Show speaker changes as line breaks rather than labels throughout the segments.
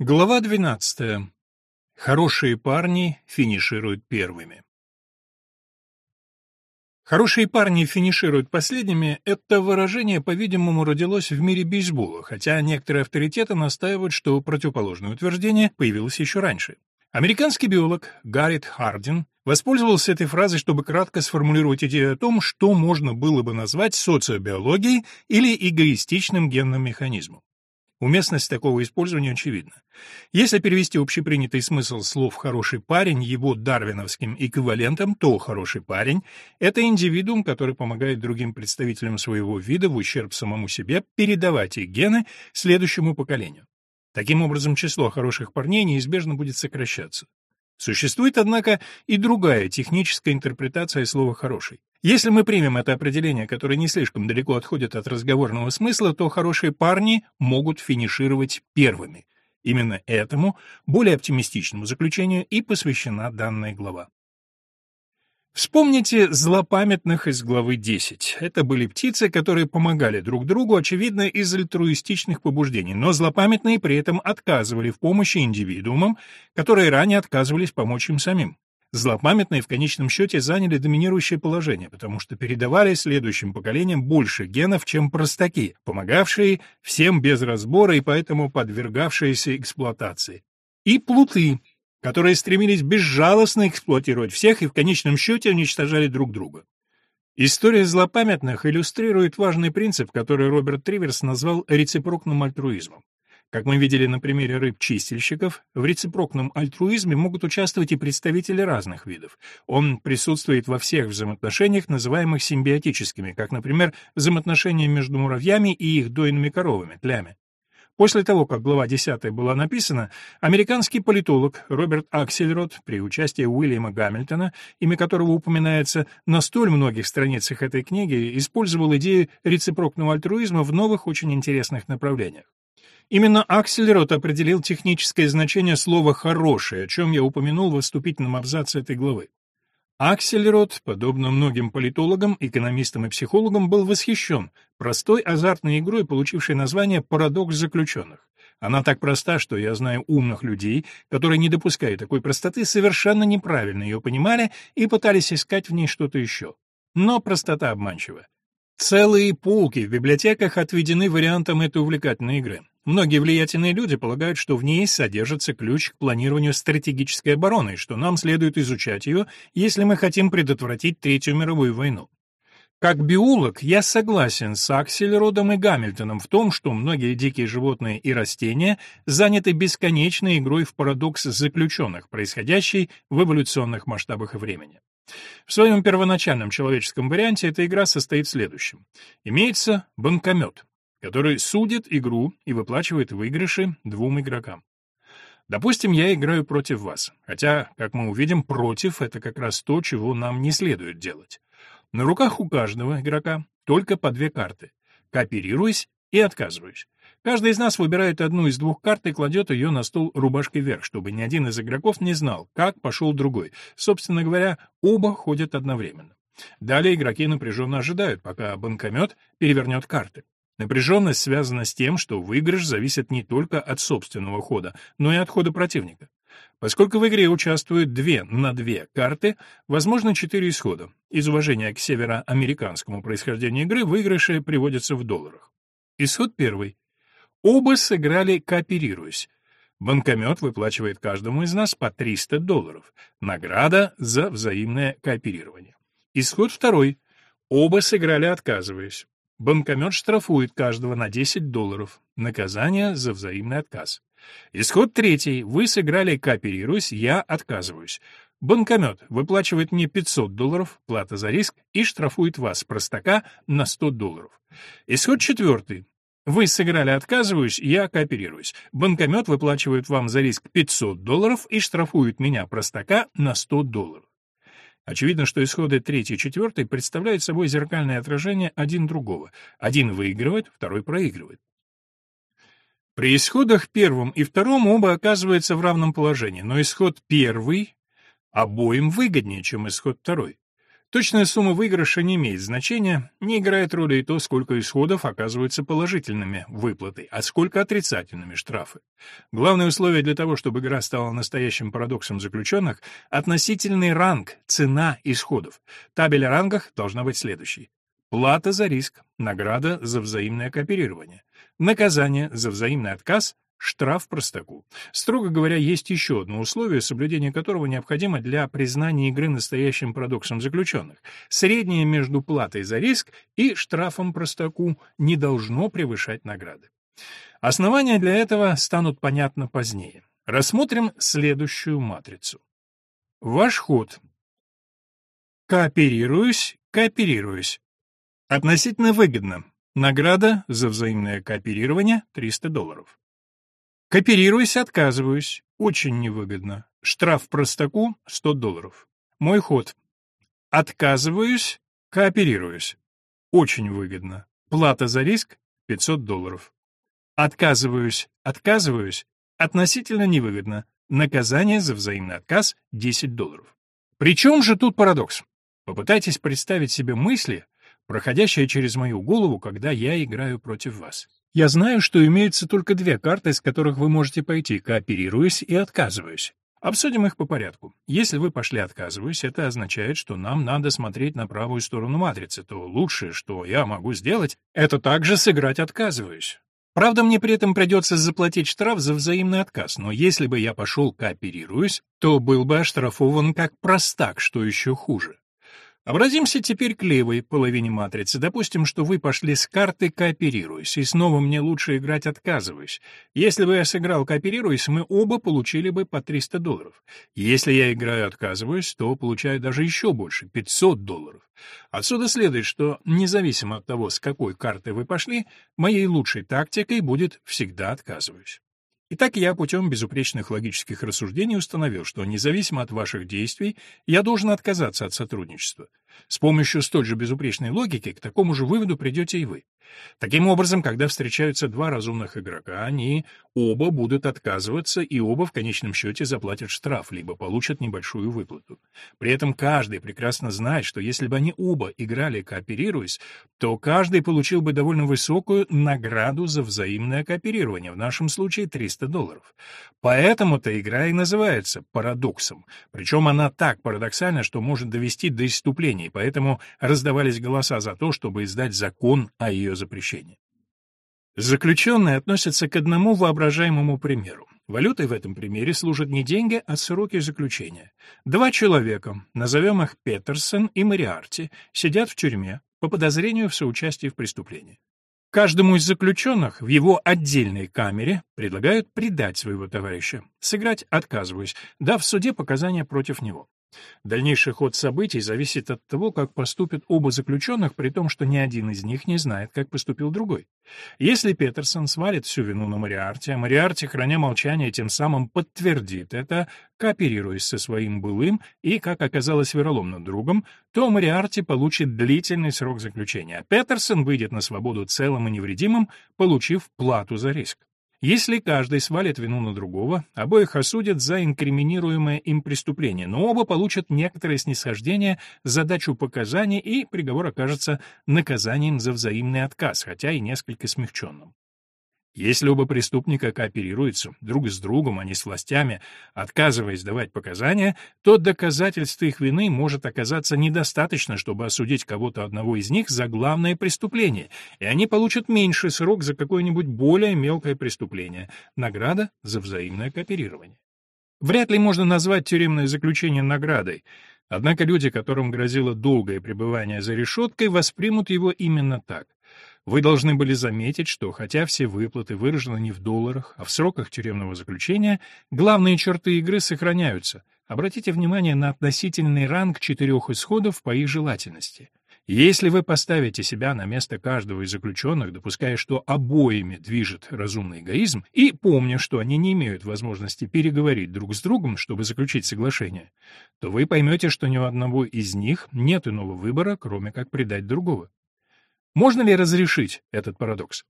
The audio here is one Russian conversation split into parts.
Глава 12. Хорошие парни финишируют первыми. Хорошие парни финишируют последними это выражение, по-видимому, родилось в мире бейсбола, хотя некоторые авторитеты настаивают, что противоположное утверждение появилось еще раньше. Американский биолог Гаррит Хардин воспользовался этой фразой, чтобы кратко сформулировать идею о том, что можно было бы назвать социобиологией или эгоистичным генным механизмом. Уместность такого использования очевидна. Если перевести общепринятый смысл слов «хороший парень» его дарвиновским эквивалентом, то «хороший парень» — это индивидуум, который помогает другим представителям своего вида в ущерб самому себе передавать их гены следующему поколению. Таким образом, число хороших парней неизбежно будет сокращаться. Существует, однако, и другая техническая интерпретация слова «хороший». Если мы примем это определение, которое не слишком далеко отходит от разговорного смысла, то хорошие парни могут финишировать первыми. Именно этому, более оптимистичному заключению и посвящена данная глава. Вспомните злопамятных из главы 10. Это были птицы, которые помогали друг другу, очевидно, из альтруистичных побуждений, но злопамятные при этом отказывали в помощи индивидуумам, которые ранее отказывались помочь им самим. Злопамятные в конечном счете заняли доминирующее положение, потому что передавали следующим поколениям больше генов, чем простаки, помогавшие всем без разбора и поэтому подвергавшиеся эксплуатации. И плуты, которые стремились безжалостно эксплуатировать всех и в конечном счете уничтожали друг друга. История злопамятных иллюстрирует важный принцип, который Роберт Триверс назвал рецепрокным альтруизмом. Как мы видели на примере рыб-чистильщиков, в рецепрокном альтруизме могут участвовать и представители разных видов. Он присутствует во всех взаимоотношениях, называемых симбиотическими, как, например, взаимоотношения между муравьями и их дойными коровами, тлями. После того, как глава 10 была написана, американский политолог Роберт Аксельрод при участии Уильяма Гамильтона, имя которого упоминается на столь многих страницах этой книги, использовал идею рецепрокного альтруизма в новых очень интересных направлениях. Именно Аксельрод определил техническое значение слова «хороший», о чем я упомянул в вступительном абзаце этой главы. Аксельрод, подобно многим политологам, экономистам и психологам, был восхищен простой азартной игрой, получившей название «Парадокс заключенных». Она так проста, что я знаю умных людей, которые, не допуская такой простоты, совершенно неправильно ее понимали и пытались искать в ней что-то еще. Но простота обманчива. Целые полки в библиотеках отведены вариантам этой увлекательной игры. Многие влиятельные люди полагают, что в ней содержится ключ к планированию стратегической обороны, и что нам следует изучать ее, если мы хотим предотвратить Третью мировую войну. Как биолог я согласен с Аксельродом и Гамильтоном в том, что многие дикие животные и растения заняты бесконечной игрой в парадокс заключенных, происходящей в эволюционных масштабах и времени. В своем первоначальном человеческом варианте эта игра состоит в следующем. Имеется банкомет который судит игру и выплачивает выигрыши двум игрокам. Допустим, я играю против вас, хотя, как мы увидим, против — это как раз то, чего нам не следует делать. На руках у каждого игрока только по две карты. Кооперируюсь и отказываюсь. Каждый из нас выбирает одну из двух карт и кладет ее на стол рубашкой вверх, чтобы ни один из игроков не знал, как пошел другой. Собственно говоря, оба ходят одновременно. Далее игроки напряженно ожидают, пока банкомет перевернет карты. Напряженность связана с тем, что выигрыш зависит не только от собственного хода, но и от хода противника. Поскольку в игре участвуют две на две карты, возможно четыре исхода. Из уважения к североамериканскому происхождению игры выигрыши приводятся в долларах. Исход первый. Оба сыграли кооперируясь. Банкомет выплачивает каждому из нас по 300 долларов. Награда за взаимное кооперирование. Исход второй. Оба сыграли отказываясь. Банкомет штрафует каждого на 10 долларов. Наказание за взаимный отказ. Исход третий. Вы сыграли «Кооперируюсь», я отказываюсь. Банкомет выплачивает мне 500 долларов, плата за риск, и штрафует вас, простака, на 100 долларов. Исход четвертый. Вы сыграли «Отказываюсь», я кооперируюсь. Банкомет выплачивает вам за риск 500 долларов и штрафует меня, простака, на 100 долларов. Очевидно, что исходы третий и четвертый представляют собой зеркальное отражение один другого. Один выигрывает, второй проигрывает. При исходах первом и втором оба оказываются в равном положении, но исход первый обоим выгоднее, чем исход второй. Точная сумма выигрыша не имеет значения, не играет роли и то, сколько исходов оказываются положительными выплатой, а сколько отрицательными штрафы. Главное условие для того, чтобы игра стала настоящим парадоксом заключенных — относительный ранг, цена исходов. Табель о рангах должна быть следующей. Плата за риск, награда за взаимное кооперирование, наказание за взаимный отказ, штраф простаку. Строго говоря, есть еще одно условие, соблюдение которого необходимо для признания игры настоящим парадоксом заключенных. Среднее между платой за риск и штрафом простаку не должно превышать награды. Основания для этого станут понятны позднее. Рассмотрим следующую матрицу. Ваш ход. Кооперируюсь, кооперируюсь. Относительно выгодно. Награда за взаимное кооперирование — 300 долларов. Кооперируюсь, отказываюсь. Очень невыгодно. Штраф простаку — 100 долларов. Мой ход. Отказываюсь, кооперируюсь. Очень выгодно. Плата за риск — 500 долларов. Отказываюсь, отказываюсь. Относительно невыгодно. Наказание за взаимный отказ — 10 долларов. Причем же тут парадокс? Попытайтесь представить себе мысли, проходящие через мою голову, когда я играю против вас. Я знаю, что имеются только две карты, с которых вы можете пойти, кооперируясь и отказываясь. Обсудим их по порядку. Если вы пошли отказываясь, это означает, что нам надо смотреть на правую сторону матрицы, то лучшее, что я могу сделать, это также сыграть отказываясь. Правда, мне при этом придется заплатить штраф за взаимный отказ, но если бы я пошел кооперируясь, то был бы оштрафован как простак, что еще хуже. Обратимся теперь к левой половине матрицы. Допустим, что вы пошли с карты кооперируясь, и снова мне лучше играть отказываюсь. Если бы я сыграл кооперируясь, мы оба получили бы по 300 долларов. Если я играю отказываюсь, то получаю даже еще больше, 500 долларов. Отсюда следует, что независимо от того, с какой карты вы пошли, моей лучшей тактикой будет всегда отказываюсь. Итак, я путем безупречных логических рассуждений установил, что независимо от ваших действий, я должен отказаться от сотрудничества. С помощью столь же безупречной логики к такому же выводу придете и вы. Таким образом, когда встречаются два разумных игрока, они оба будут отказываться и оба в конечном счете заплатят штраф, либо получат небольшую выплату. При этом каждый прекрасно знает, что если бы они оба играли кооперируясь, то каждый получил бы довольно высокую награду за взаимное кооперирование, в нашем случае 300 долларов. Поэтому-то игра и называется парадоксом, причем она так парадоксальна, что может довести до исступления и поэтому раздавались голоса за то, чтобы издать закон о ее запрещении. Заключенные относятся к одному воображаемому примеру. Валютой в этом примере служат не деньги, а сроки заключения. Два человека, назовем их Петерсон и Мариарти, сидят в тюрьме по подозрению в соучастии в преступлении. Каждому из заключенных в его отдельной камере предлагают предать своего товарища, сыграть отказываясь, дав в суде показания против него. Дальнейший ход событий зависит от того, как поступят оба заключенных, при том, что ни один из них не знает, как поступил другой. Если Петерсон свалит всю вину на Мариарте, а Мариарте, храня молчание, тем самым подтвердит это, кооперируясь со своим былым и, как оказалось, вероломным другом, то Мариарти получит длительный срок заключения, а Петерсон выйдет на свободу целым и невредимым, получив плату за риск. Если каждый свалит вину на другого, обоих осудят за инкриминируемое им преступление, но оба получат некоторое снисхождение за дачу показаний, и приговор окажется наказанием за взаимный отказ, хотя и несколько смягченным. Если оба преступника кооперируются друг с другом, а не с властями, отказываясь давать показания, то доказательства их вины может оказаться недостаточно, чтобы осудить кого-то одного из них за главное преступление, и они получат меньший срок за какое-нибудь более мелкое преступление — награда за взаимное кооперирование. Вряд ли можно назвать тюремное заключение наградой, однако люди, которым грозило долгое пребывание за решеткой, воспримут его именно так. Вы должны были заметить, что хотя все выплаты выражены не в долларах, а в сроках тюремного заключения, главные черты игры сохраняются. Обратите внимание на относительный ранг четырех исходов по их желательности. Если вы поставите себя на место каждого из заключенных, допуская, что обоими движет разумный эгоизм, и помня, что они не имеют возможности переговорить друг с другом, чтобы заключить соглашение, то вы поймете, что ни у одного из них нет иного выбора, кроме как предать другого. Можно ли разрешить этот парадокс?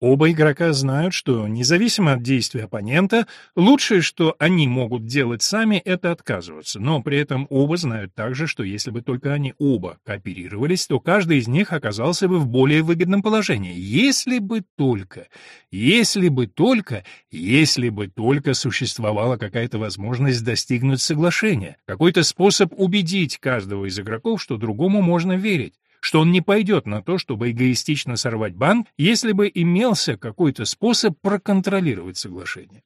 Оба игрока знают, что, независимо от действия оппонента, лучшее, что они могут делать сами, это отказываться. Но при этом оба знают также, что если бы только они оба кооперировались, то каждый из них оказался бы в более выгодном положении. Если бы только, если бы только, если бы только существовала какая-то возможность достигнуть соглашения, какой-то способ убедить каждого из игроков, что другому можно верить что он не пойдет на то, чтобы эгоистично сорвать банк, если бы имелся какой-то способ проконтролировать соглашение.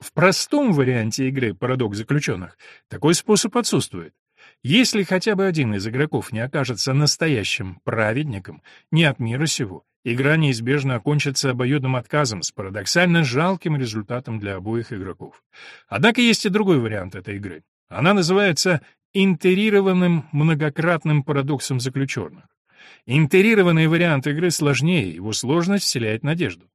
В простом варианте игры «Парадокс заключенных» такой способ отсутствует. Если хотя бы один из игроков не окажется настоящим праведником, не от мира сего, игра неизбежно окончится обоюдным отказом с парадоксально жалким результатом для обоих игроков. Однако есть и другой вариант этой игры. Она называется интерированным многократным парадоксом заключенных. Интерированный вариант игры сложнее, его сложность вселяет надежду.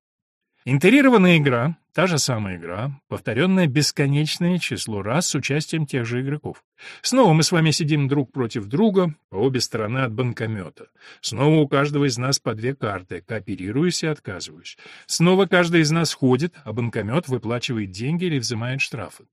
Интерированная игра — та же самая игра, повторенная бесконечное число раз с участием тех же игроков. Снова мы с вами сидим друг против друга, по обе стороны от банкомета. Снова у каждого из нас по две карты, кооперируюсь и отказываюсь. Снова каждый из нас ходит, а банкомет выплачивает деньги или взимает штрафы.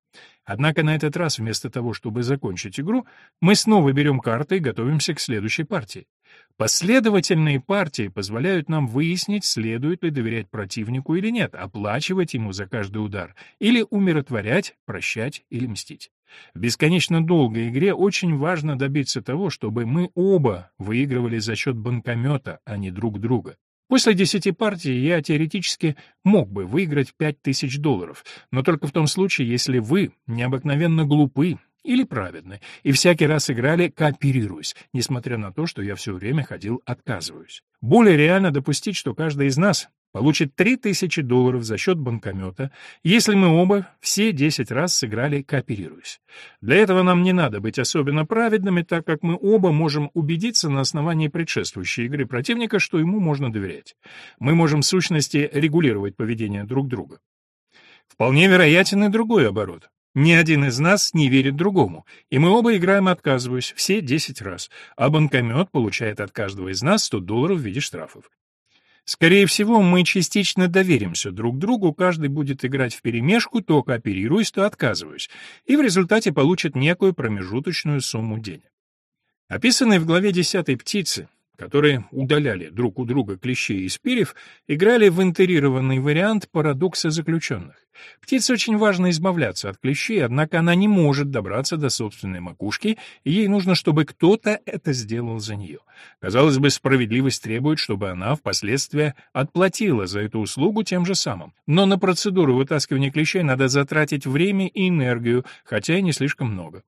Однако на этот раз, вместо того, чтобы закончить игру, мы снова берем карты и готовимся к следующей партии. Последовательные партии позволяют нам выяснить, следует ли доверять противнику или нет, оплачивать ему за каждый удар, или умиротворять, прощать или мстить. В бесконечно долгой игре очень важно добиться того, чтобы мы оба выигрывали за счет банкомета, а не друг друга. После десяти партий я теоретически мог бы выиграть пять тысяч долларов, но только в том случае, если вы необыкновенно глупы или праведны, и всякий раз играли «кооперируюсь», несмотря на то, что я все время ходил «отказываюсь». Более реально допустить, что каждый из нас получит 3000 долларов за счет банкомета, если мы оба все 10 раз сыграли «кооперируясь». Для этого нам не надо быть особенно праведными, так как мы оба можем убедиться на основании предшествующей игры противника, что ему можно доверять. Мы можем в сущности регулировать поведение друг друга. Вполне вероятен и другой оборот. Ни один из нас не верит другому, и мы оба играем «отказываюсь» все 10 раз, а банкомет получает от каждого из нас 100 долларов в виде штрафов. Скорее всего, мы частично доверимся друг другу, каждый будет играть вперемешку, то кооперируясь, то отказываясь, и в результате получит некую промежуточную сумму денег. Описанные в главе 10 птицы которые удаляли друг у друга клещей из перьев, играли в интерированный вариант парадокса заключенных. Птице очень важно избавляться от клещей, однако она не может добраться до собственной макушки, и ей нужно, чтобы кто-то это сделал за нее. Казалось бы, справедливость требует, чтобы она впоследствии отплатила за эту услугу тем же самым. Но на процедуру вытаскивания клещей надо затратить время и энергию, хотя и не слишком много.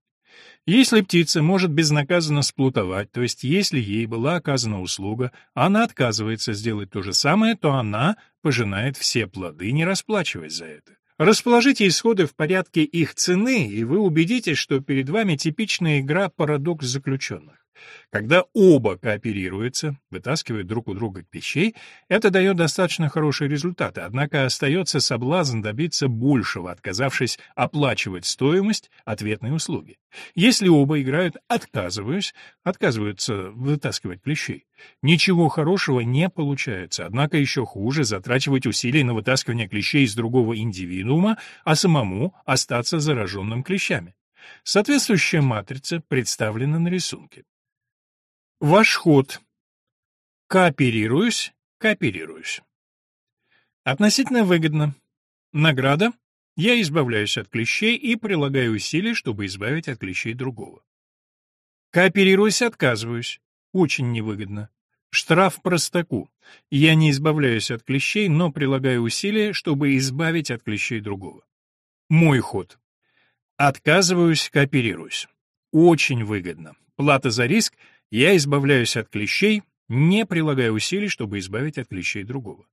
Если птица может безнаказанно сплутовать, то есть если ей была оказана услуга, она отказывается сделать то же самое, то она пожинает все плоды, не расплачиваясь за это. Расположите исходы в порядке их цены, и вы убедитесь, что перед вами типичная игра «Парадокс заключенных». Когда оба кооперируются, вытаскивают друг у друга пищей, это дает достаточно хорошие результаты, однако остается соблазн добиться большего, отказавшись оплачивать стоимость ответной услуги. Если оба играют «отказываюсь», отказываются вытаскивать клещей, ничего хорошего не получается, однако еще хуже затрачивать усилия на вытаскивание клещей из другого индивидуума, а самому остаться зараженным клещами. Соответствующая матрица представлена на рисунке. Ваш ход. Кооперируюсь, кооперируюсь. Относительно выгодно. Награда. Я избавляюсь от клещей и прилагаю усилия, чтобы избавить от клещей другого. Кооперируюсь, отказываюсь. Очень невыгодно. Штраф простаку. Я не избавляюсь от клещей, но прилагаю усилия, чтобы избавить от клещей другого. Мой ход. Отказываюсь, кооперируюсь. Очень выгодно. Плата за риск — я избавляюсь от клещей, не прилагая усилий, чтобы избавить от клещей другого.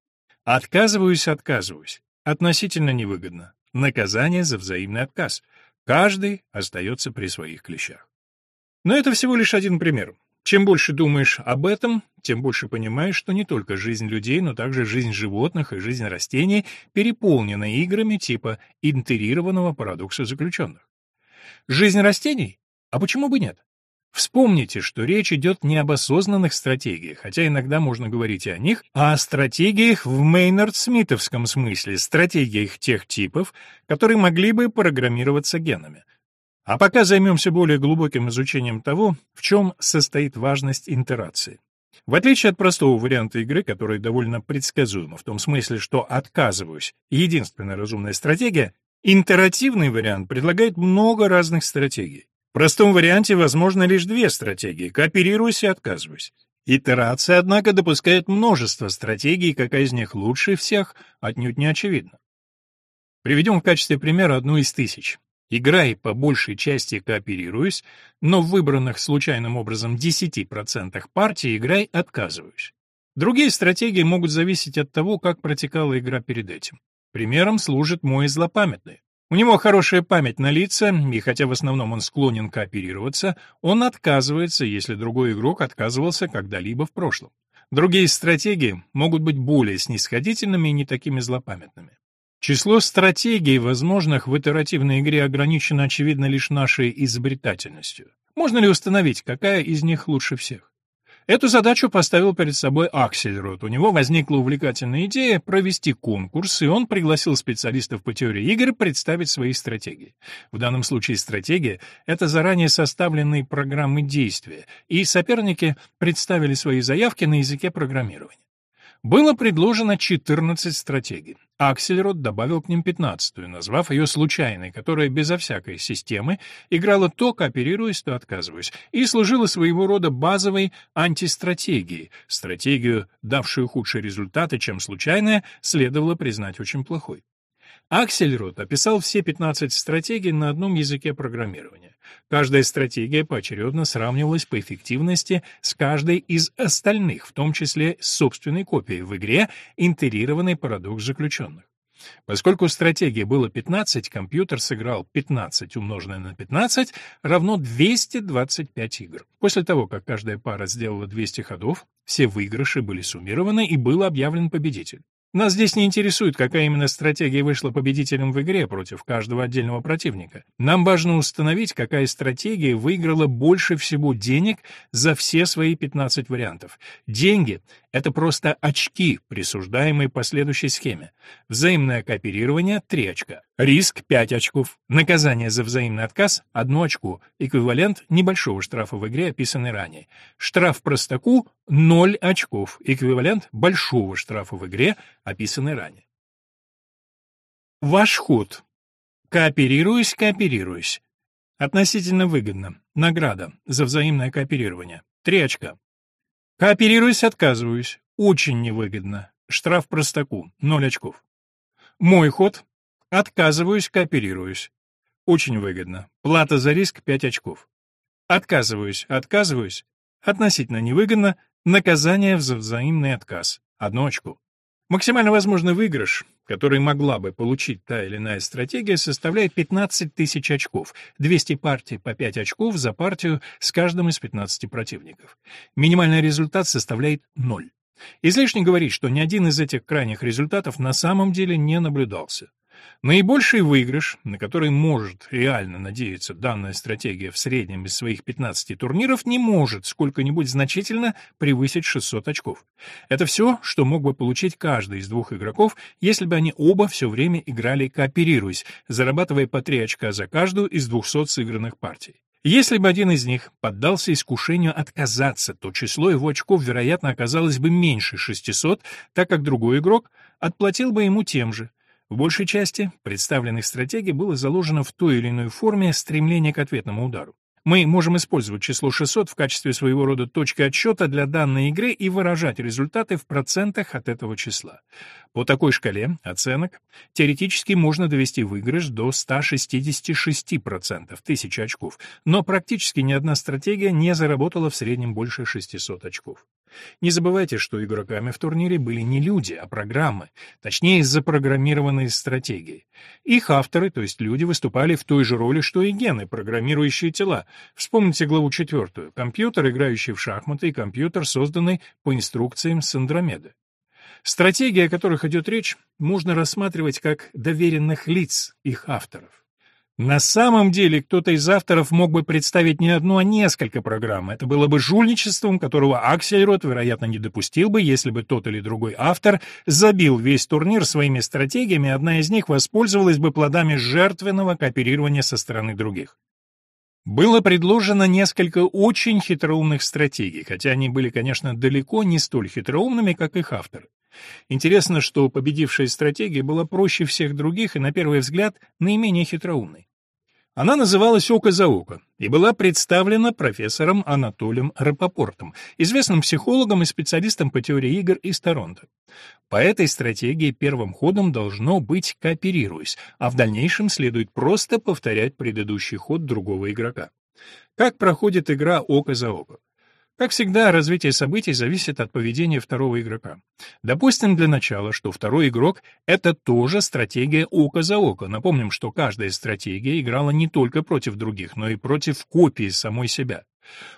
Отказываюсь, отказываюсь. Относительно невыгодно. Наказание за взаимный отказ. Каждый остается при своих клещах. Но это всего лишь один пример. Чем больше думаешь об этом, тем больше понимаешь, что не только жизнь людей, но также жизнь животных и жизнь растений переполнена играми типа интегрированного парадокса заключенных. Жизнь растений? А почему бы нет? Вспомните, что речь идет не об осознанных стратегиях, хотя иногда можно говорить и о них, а о стратегиях в Мейнард-Смитовском смысле, стратегиях тех типов, которые могли бы программироваться генами. А пока займемся более глубоким изучением того, в чем состоит важность интерации. В отличие от простого варианта игры, который довольно предсказуемо, в том смысле, что отказываюсь, единственная разумная стратегия, интеративный вариант предлагает много разных стратегий. В простом варианте возможно лишь две стратегии – кооперируюсь и отказываюсь. Итерация, однако, допускает множество стратегий, какая из них лучше всех, отнюдь не очевидно. Приведем в качестве примера одну из тысяч. Играй по большей части кооперируюсь, но в выбранных случайным образом 10% партий играй отказываюсь. Другие стратегии могут зависеть от того, как протекала игра перед этим. Примером служит мой злопамятный. У него хорошая память на лица, и хотя в основном он склонен кооперироваться, он отказывается, если другой игрок отказывался когда-либо в прошлом. Другие стратегии могут быть более снисходительными и не такими злопамятными. Число стратегий, возможных в итеративной игре, ограничено, очевидно, лишь нашей изобретательностью. Можно ли установить, какая из них лучше всех? Эту задачу поставил перед собой Аксельрод. У него возникла увлекательная идея провести конкурс, и он пригласил специалистов по теории игр представить свои стратегии. В данном случае стратегия — это заранее составленные программы действия, и соперники представили свои заявки на языке программирования. Было предложено 14 стратегий. Аксельрод добавил к ним 15-ю, назвав ее случайной, которая безо всякой системы играла то кооперируясь, то отказываясь, и служила своего рода базовой антистратегией. Стратегию, давшую худшие результаты, чем случайная, следовало признать очень плохой. Аксельрод описал все 15 стратегий на одном языке программирования. Каждая стратегия поочередно сравнивалась по эффективности с каждой из остальных, в том числе с собственной копией в игре «Интегрированный парадокс заключенных». Поскольку стратегии было 15, компьютер сыграл 15 умноженное на 15 равно 225 игр. После того, как каждая пара сделала 200 ходов, все выигрыши были суммированы и был объявлен победитель. Нас здесь не интересует, какая именно стратегия вышла победителем в игре против каждого отдельного противника. Нам важно установить, какая стратегия выиграла больше всего денег за все свои 15 вариантов. Деньги — это просто очки, присуждаемые по следующей схеме. Взаимное кооперирование — 3 очка. Риск — 5 очков. Наказание за взаимный отказ — 1 очко. Эквивалент небольшого штрафа в игре, описанный ранее. Штраф простаку — 0 очков. Эквивалент большого штрафа в игре, описанный ранее. Ваш ход. Кооперируюсь, кооперируюсь. Относительно выгодно. Награда за взаимное кооперирование. 3 очка. Кооперируюсь, отказываюсь. Очень невыгодно. Штраф простаку. 0 очков. Мой ход. Отказываюсь, кооперируюсь. Очень выгодно. Плата за риск 5 очков. Отказываюсь, отказываюсь. Относительно невыгодно. Наказание за взаимный отказ. Одно очко. Максимально возможный выигрыш, который могла бы получить та или иная стратегия, составляет 15 тысяч очков, 200 партий по 5 очков за партию с каждым из 15 противников. Минимальный результат составляет 0. Излишне говорить, что ни один из этих крайних результатов на самом деле не наблюдался. Наибольший выигрыш, на который может реально надеяться данная стратегия в среднем из своих 15 турниров, не может сколько-нибудь значительно превысить 600 очков. Это все, что мог бы получить каждый из двух игроков, если бы они оба все время играли кооперируясь, зарабатывая по 3 очка за каждую из 200 сыгранных партий. Если бы один из них поддался искушению отказаться, то число его очков, вероятно, оказалось бы меньше 600, так как другой игрок отплатил бы ему тем же. В большей части представленных стратегий было заложено в той или иной форме стремление к ответному удару. Мы можем использовать число 600 в качестве своего рода точки отсчета для данной игры и выражать результаты в процентах от этого числа. По такой шкале оценок теоретически можно довести выигрыш до 166%, 1000 очков, но практически ни одна стратегия не заработала в среднем больше 600 очков. Не забывайте, что игроками в турнире были не люди, а программы, точнее, запрограммированные стратегии. Их авторы, то есть люди, выступали в той же роли, что и гены, программирующие тела. Вспомните главу четвертую. Компьютер, играющий в шахматы, и компьютер, созданный по инструкциям с Андромеды. Стратегии, о которых идет речь, можно рассматривать как доверенных лиц их авторов. На самом деле, кто-то из авторов мог бы представить не одну, а несколько программ. Это было бы жульничеством, которого Аксельрод, вероятно, не допустил бы, если бы тот или другой автор забил весь турнир своими стратегиями, одна из них воспользовалась бы плодами жертвенного кооперирования со стороны других. Было предложено несколько очень хитроумных стратегий, хотя они были, конечно, далеко не столь хитроумными, как их авторы. Интересно, что победившая стратегия была проще всех других и, на первый взгляд, наименее хитроумной. Она называлась «Око за око» и была представлена профессором Анатолием Рапопортом, известным психологом и специалистом по теории игр из Торонто. По этой стратегии первым ходом должно быть «кооперируясь», а в дальнейшем следует просто повторять предыдущий ход другого игрока. Как проходит игра «Око за око»? Как всегда, развитие событий зависит от поведения второго игрока. Допустим для начала, что второй игрок — это тоже стратегия око за око. Напомним, что каждая стратегия играла не только против других, но и против копии самой себя.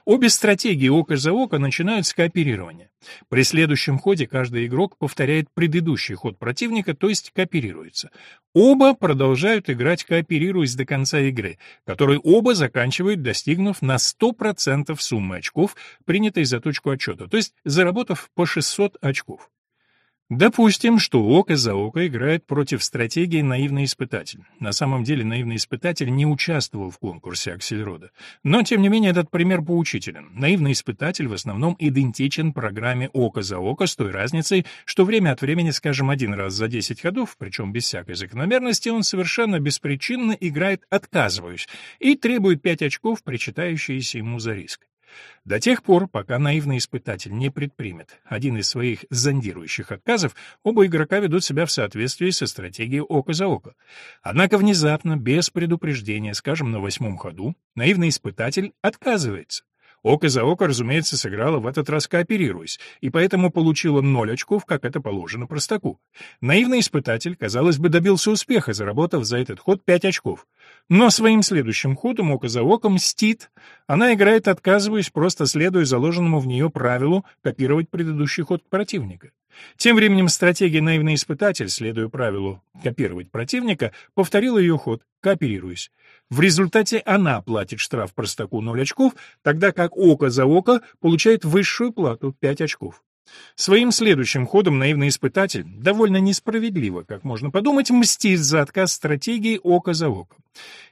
Обе стратегии око за око начинают с кооперирования. При следующем ходе каждый игрок повторяет предыдущий ход противника, то есть кооперируется. Оба продолжают играть, кооперируясь до конца игры, которую оба заканчивают, достигнув на 100% суммы очков, принятой за точку отчета, то есть заработав по 600 очков. Допустим, что око за око играет против стратегии наивный испытатель. На самом деле наивный испытатель не участвовал в конкурсе Аксельрода. Но, тем не менее, этот пример поучителен. Наивный испытатель в основном идентичен программе око за око с той разницей, что время от времени, скажем, один раз за 10 ходов, причем без всякой закономерности, он совершенно беспричинно играет «отказываюсь» и требует 5 очков, причитающиеся ему за риск. До тех пор, пока наивный испытатель не предпримет один из своих зондирующих отказов, оба игрока ведут себя в соответствии со стратегией око за око. Однако внезапно, без предупреждения, скажем, на восьмом ходу, наивный испытатель отказывается. Око за око, разумеется, сыграла в этот раз кооперируясь, и поэтому получила ноль очков, как это положено простаку. Наивный испытатель, казалось бы, добился успеха, заработав за этот ход пять очков. Но своим следующим ходом око за око мстит. Она играет, отказываясь, просто следуя заложенному в нее правилу копировать предыдущий ход противника. Тем временем стратегия «Наивный испытатель», следуя правилу «копировать противника», повторила ее ход, кооперируясь. В результате она платит штраф простаку 0 очков, тогда как око за око получает высшую плату 5 очков. Своим следующим ходом наивный испытатель, довольно несправедливо, как можно подумать, мстит за отказ стратегии око за око.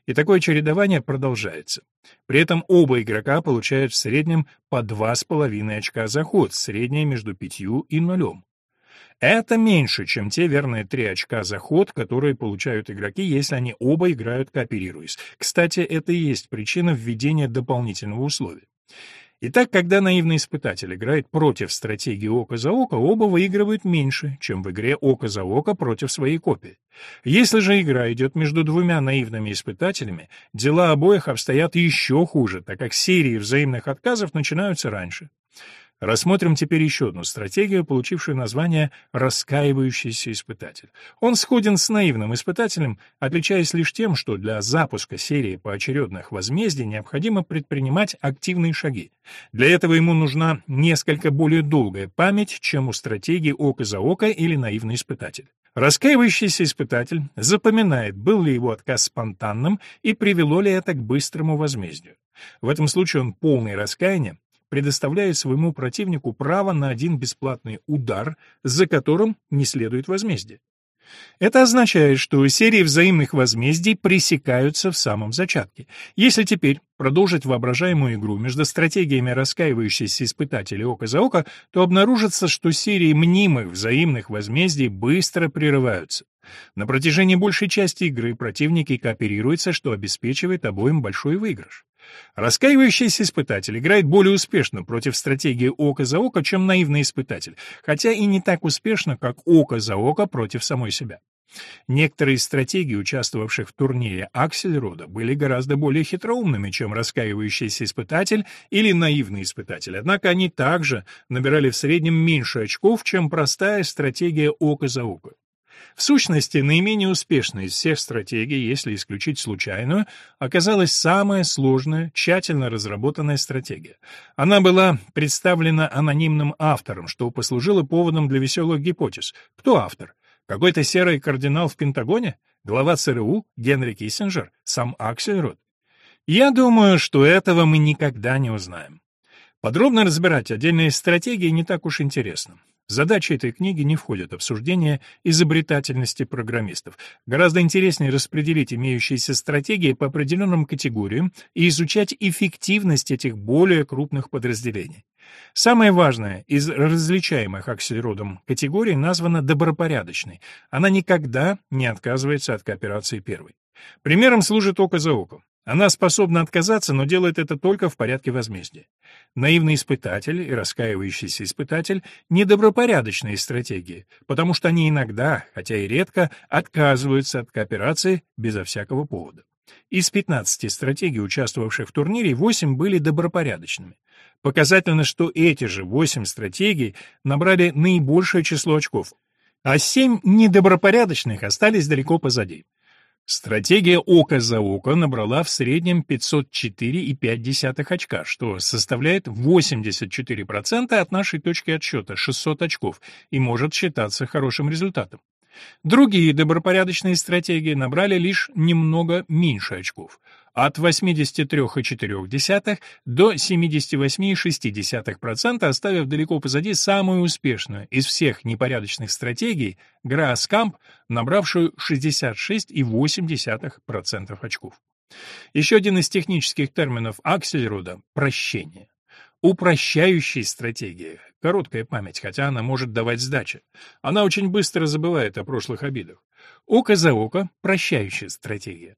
И такое чередование продолжается. При этом оба игрока получают в среднем по 2,5 очка за ход, среднее между 5 и 0. Это меньше, чем те верные три очка за ход, которые получают игроки, если они оба играют кооперируясь. Кстати, это и есть причина введения дополнительного условия. Итак, когда наивный испытатель играет против стратегии око за око, оба выигрывают меньше, чем в игре око за око против своей копии. Если же игра идет между двумя наивными испытателями, дела обоих обстоят еще хуже, так как серии взаимных отказов начинаются раньше. Рассмотрим теперь еще одну стратегию, получившую название «раскаивающийся испытатель». Он сходен с наивным испытателем, отличаясь лишь тем, что для запуска серии поочередных возмездий необходимо предпринимать активные шаги. Для этого ему нужна несколько более долгая память, чем у стратегии «око за око» или «наивный испытатель». Раскаивающийся испытатель запоминает, был ли его отказ спонтанным и привело ли это к быстрому возмездию. В этом случае он полный раскаяния предоставляет своему противнику право на один бесплатный удар, за которым не следует возмездие. Это означает, что серии взаимных возмездий пресекаются в самом зачатке. Если теперь продолжить воображаемую игру между стратегиями раскаивающейся испытателя око за око, то обнаружится, что серии мнимых взаимных возмездий быстро прерываются. На протяжении большей части игры противники кооперируются, что обеспечивает обоим большой выигрыш. Раскаивающийся испытатель играет более успешно против стратегии око за око, чем наивный испытатель, хотя и не так успешно, как око за око против самой себя. Некоторые из стратегий, участвовавших в турнире Аксельрода, были гораздо более хитроумными, чем раскаивающийся испытатель или наивный испытатель, однако они также набирали в среднем меньше очков, чем простая стратегия око за око. В сущности, наименее успешной из всех стратегий, если исключить случайную, оказалась самая сложная, тщательно разработанная стратегия. Она была представлена анонимным автором, что послужило поводом для веселых гипотез. Кто автор? Какой-то серый кардинал в Пентагоне? Глава ЦРУ? Генри Киссинджер? Сам Аксельрод? Я думаю, что этого мы никогда не узнаем. Подробно разбирать отдельные стратегии не так уж интересно. Задачи этой книги не входит обсуждение изобретательности программистов. Гораздо интереснее распределить имеющиеся стратегии по определенным категориям и изучать эффективность этих более крупных подразделений. Самое важное из различаемых акселеродом категорий названа добропорядочной. Она никогда не отказывается от кооперации первой. Примером служит око за око. Она способна отказаться, но делает это только в порядке возмездия. Наивный испытатель и раскаивающийся испытатель — недобропорядочные стратегии, потому что они иногда, хотя и редко, отказываются от кооперации безо всякого повода. Из 15 стратегий, участвовавших в турнире, 8 были добропорядочными. Показательно, что эти же 8 стратегий набрали наибольшее число очков, а 7 недобропорядочных остались далеко позади. Стратегия «Око за око» набрала в среднем 504,5 очка, что составляет 84% от нашей точки отсчета, 600 очков, и может считаться хорошим результатом. Другие добропорядочные стратегии набрали лишь немного меньше очков от 83,4 до 78,6%, оставив далеко позади самую успешную из всех непорядочных стратегий Грааскамп, набравшую 66,8% очков. Еще один из технических терминов Аксельрода — прощение. Упрощающей стратегии короткая память, хотя она может давать сдачи. Она очень быстро забывает о прошлых обидах. Око за око — прощающая стратегия.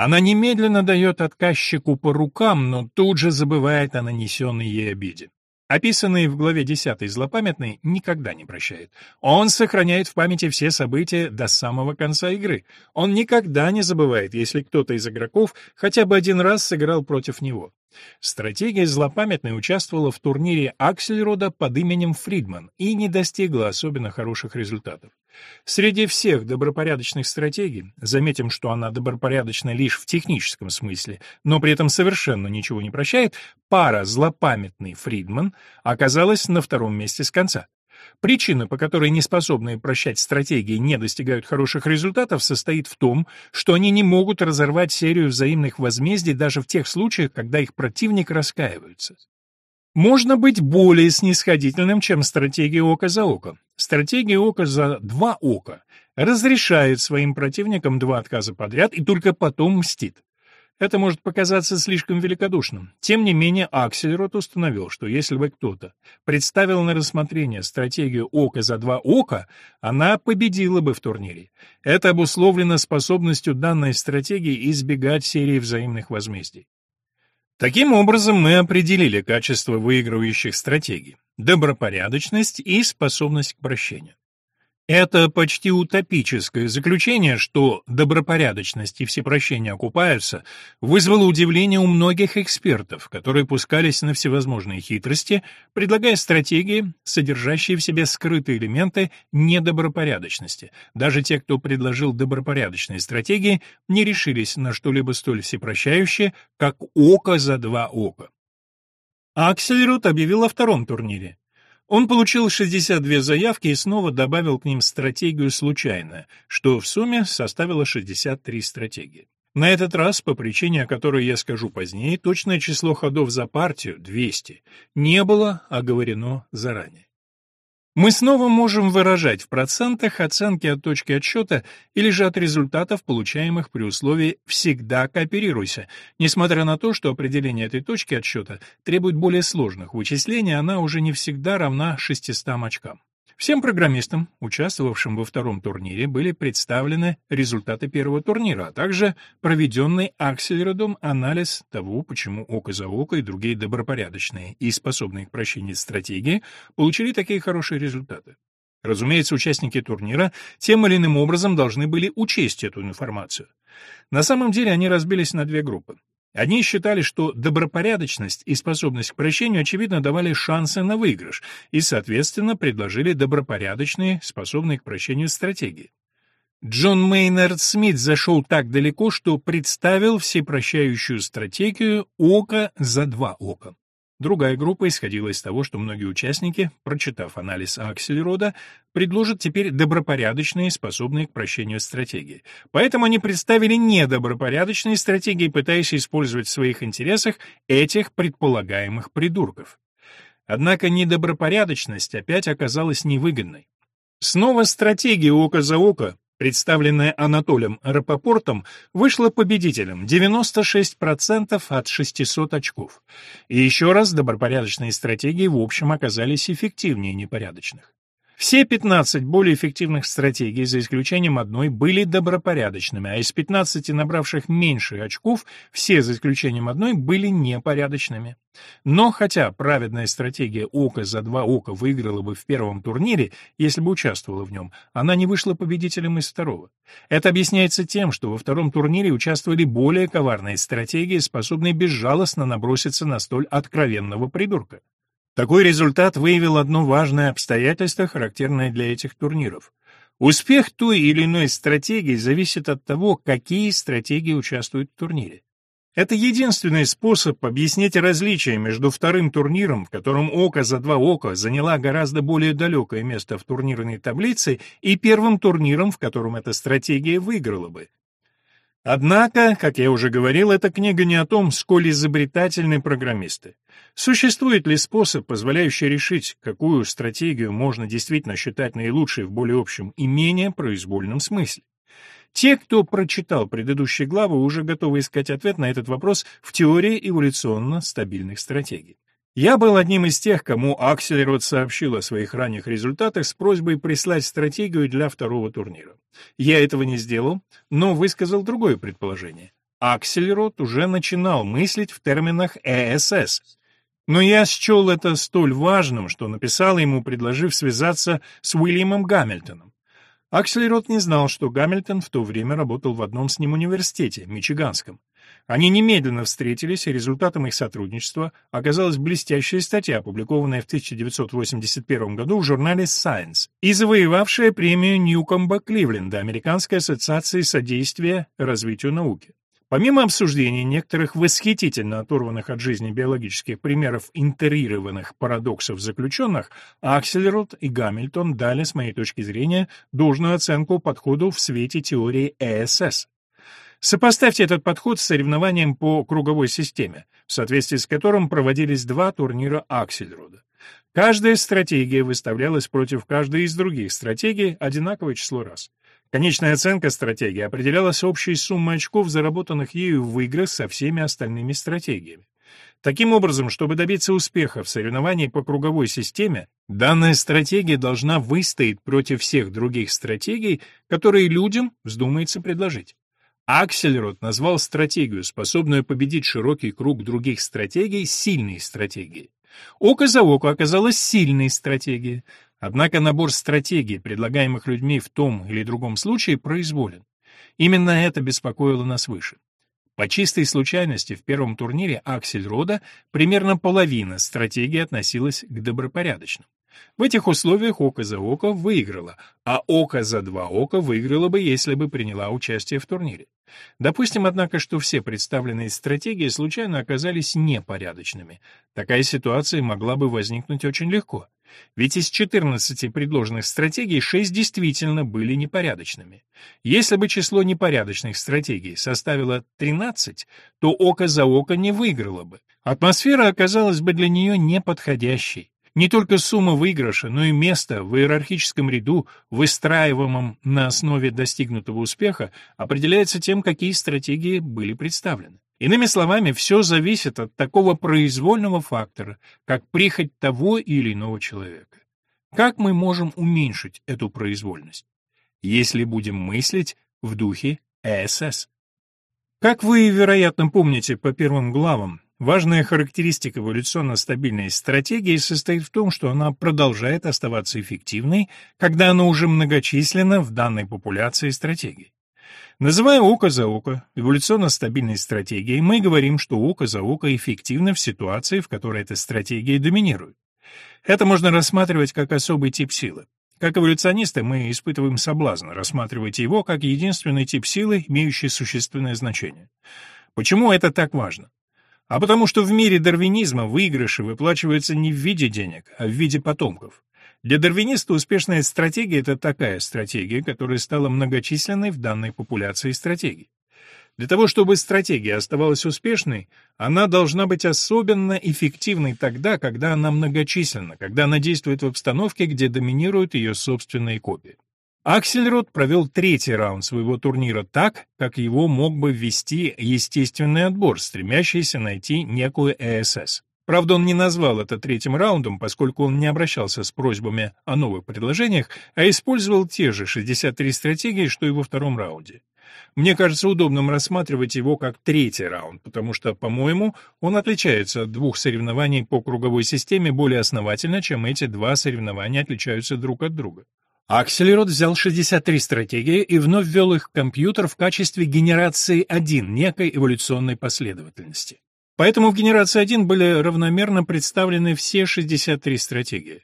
Она немедленно дает отказчику по рукам, но тут же забывает о нанесенной ей обиде. Описанный в главе 10 злопамятный никогда не прощает. Он сохраняет в памяти все события до самого конца игры. Он никогда не забывает, если кто-то из игроков хотя бы один раз сыграл против него. Стратегия злопамятной участвовала в турнире Аксельрода под именем Фридман и не достигла особенно хороших результатов. Среди всех добропорядочных стратегий, заметим, что она добропорядочна лишь в техническом смысле, но при этом совершенно ничего не прощает, пара злопамятный Фридман оказалась на втором месте с конца. Причина, по которой неспособные прощать стратегии не достигают хороших результатов, состоит в том, что они не могут разорвать серию взаимных возмездий даже в тех случаях, когда их противник раскаивается. Можно быть более снисходительным, чем стратегия око за око. Стратегия око за два ока разрешает своим противникам два отказа подряд и только потом мстит. Это может показаться слишком великодушным. Тем не менее, Аксельрод установил, что если бы кто-то представил на рассмотрение стратегию ока за два ока, она победила бы в турнире. Это обусловлено способностью данной стратегии избегать серии взаимных возмездий. Таким образом, мы определили качество выигрывающих стратегий, добропорядочность и способность к прощению. Это почти утопическое заключение, что добропорядочность и всепрощение окупаются, вызвало удивление у многих экспертов, которые пускались на всевозможные хитрости, предлагая стратегии, содержащие в себе скрытые элементы недобропорядочности. Даже те, кто предложил добропорядочные стратегии, не решились на что-либо столь всепрощающее, как око за два ока. Аксельрут объявил о втором турнире. Он получил 62 заявки и снова добавил к ним стратегию случайно, что в сумме составило 63 стратегии. На этот раз, по причине, о которой я скажу позднее, точное число ходов за партию, 200, не было оговорено заранее. Мы снова можем выражать в процентах оценки от точки отсчета или же от результатов, получаемых при условии «всегда кооперируйся». Несмотря на то, что определение этой точки отсчета требует более сложных вычислений, она уже не всегда равна 600 очкам. Всем программистам, участвовавшим во втором турнире, были представлены результаты первого турнира, а также проведенный Аксельродом анализ того, почему око за око и другие добропорядочные и способные к прощению стратегии получили такие хорошие результаты. Разумеется, участники турнира тем или иным образом должны были учесть эту информацию. На самом деле они разбились на две группы. Одни считали, что добропорядочность и способность к прощению, очевидно, давали шансы на выигрыш, и, соответственно, предложили добропорядочные, способные к прощению стратегии. Джон Мейнард Смит зашел так далеко, что представил всепрощающую стратегию «око за два ока». Другая группа исходила из того, что многие участники, прочитав анализ Аксельрода, предложат теперь добропорядочные, способные к прощению стратегии. Поэтому они представили недобропорядочные стратегии, пытаясь использовать в своих интересах этих предполагаемых придурков. Однако недобропорядочность опять оказалась невыгодной. Снова стратегия око за око представленная Анатолием Рапопортом, вышла победителем 96% от 600 очков. И еще раз добропорядочные стратегии в общем оказались эффективнее непорядочных. Все 15 более эффективных стратегий, за исключением одной, были добропорядочными, а из 15 набравших меньше очков, все, за исключением одной, были непорядочными. Но хотя праведная стратегия «Око за два ока» выиграла бы в первом турнире, если бы участвовала в нем, она не вышла победителем из второго. Это объясняется тем, что во втором турнире участвовали более коварные стратегии, способные безжалостно наброситься на столь откровенного придурка. Такой результат выявил одно важное обстоятельство, характерное для этих турниров. Успех той или иной стратегии зависит от того, какие стратегии участвуют в турнире. Это единственный способ объяснить различие между вторым турниром, в котором Око за два Ока заняла гораздо более далекое место в турнирной таблице, и первым турниром, в котором эта стратегия выиграла бы. Однако, как я уже говорил, эта книга не о том, сколь изобретательны программисты. Существует ли способ, позволяющий решить, какую стратегию можно действительно считать наилучшей в более общем и менее произвольном смысле? Те, кто прочитал предыдущие главы, уже готовы искать ответ на этот вопрос в теории эволюционно стабильных стратегий. Я был одним из тех, кому Аксельрод сообщил о своих ранних результатах с просьбой прислать стратегию для второго турнира. Я этого не сделал, но высказал другое предположение. Аксельрод уже начинал мыслить в терминах ЭСС. Но я счел это столь важным, что написал ему, предложив связаться с Уильямом Гамильтоном. Аксельрод не знал, что Гамильтон в то время работал в одном с ним университете, Мичиганском. Они немедленно встретились, и результатом их сотрудничества оказалась блестящая статья, опубликованная в 1981 году в журнале Science и завоевавшая премию Ньюкомба Кливленда Американской ассоциации содействия развитию науки. Помимо обсуждения некоторых восхитительно оторванных от жизни биологических примеров интерированных парадоксов заключенных, Аксельрод и Гамильтон дали, с моей точки зрения, должную оценку подходу в свете теории ЭСС. Сопоставьте этот подход с соревнованием по круговой системе, в соответствии с которым проводились два турнира Аксельрода. Каждая стратегия выставлялась против каждой из других стратегий одинаковое число раз. Конечная оценка стратегии определялась общей суммой очков, заработанных ею в играх со всеми остальными стратегиями. Таким образом, чтобы добиться успеха в соревновании по круговой системе, данная стратегия должна выстоять против всех других стратегий, которые людям вздумается предложить. Аксельрод назвал стратегию, способную победить широкий круг других стратегий, сильной стратегией. Око за око оказалась сильной стратегией, однако набор стратегий, предлагаемых людьми в том или другом случае, произволен. Именно это беспокоило нас выше. По чистой случайности в первом турнире Аксельрода примерно половина стратегии относилась к добропорядочным. В этих условиях око за око выиграло, а око за два ока выиграло бы, если бы приняла участие в турнире. Допустим, однако, что все представленные стратегии случайно оказались непорядочными. Такая ситуация могла бы возникнуть очень легко. Ведь из 14 предложенных стратегий 6 действительно были непорядочными. Если бы число непорядочных стратегий составило 13, то око за око не выиграло бы. Атмосфера оказалась бы для нее неподходящей. Не только сумма выигрыша, но и место в иерархическом ряду, выстраиваемом на основе достигнутого успеха, определяется тем, какие стратегии были представлены. Иными словами, все зависит от такого произвольного фактора, как прихоть того или иного человека. Как мы можем уменьшить эту произвольность? Если будем мыслить в духе ЭСС. Как вы, вероятно, помните по первым главам, Важная характеристика эволюционно стабильной стратегии состоит в том, что она продолжает оставаться эффективной, когда она уже многочисленна в данной популяции стратегий. Называя око за око эволюционно стабильной стратегией, мы говорим, что око за око эффективно в ситуации, в которой эта стратегия доминирует. Это можно рассматривать как особый тип силы. Как эволюционисты мы испытываем соблазн рассматривать его как единственный тип силы, имеющий существенное значение. Почему это так важно? А потому что в мире дарвинизма выигрыши выплачиваются не в виде денег, а в виде потомков. Для дарвиниста успешная стратегия — это такая стратегия, которая стала многочисленной в данной популяции стратегий. Для того, чтобы стратегия оставалась успешной, она должна быть особенно эффективной тогда, когда она многочисленна, когда она действует в обстановке, где доминируют ее собственные копии. Аксельрод провел третий раунд своего турнира так, как его мог бы ввести естественный отбор, стремящийся найти некую ЭСС. Правда, он не назвал это третьим раундом, поскольку он не обращался с просьбами о новых предложениях, а использовал те же 63 стратегии, что и во втором раунде. Мне кажется удобным рассматривать его как третий раунд, потому что, по-моему, он отличается от двух соревнований по круговой системе более основательно, чем эти два соревнования отличаются друг от друга. Акселерот взял 63 стратегии и вновь ввел их в компьютер в качестве генерации 1 некой эволюционной последовательности. Поэтому в генерации 1 были равномерно представлены все 63 стратегии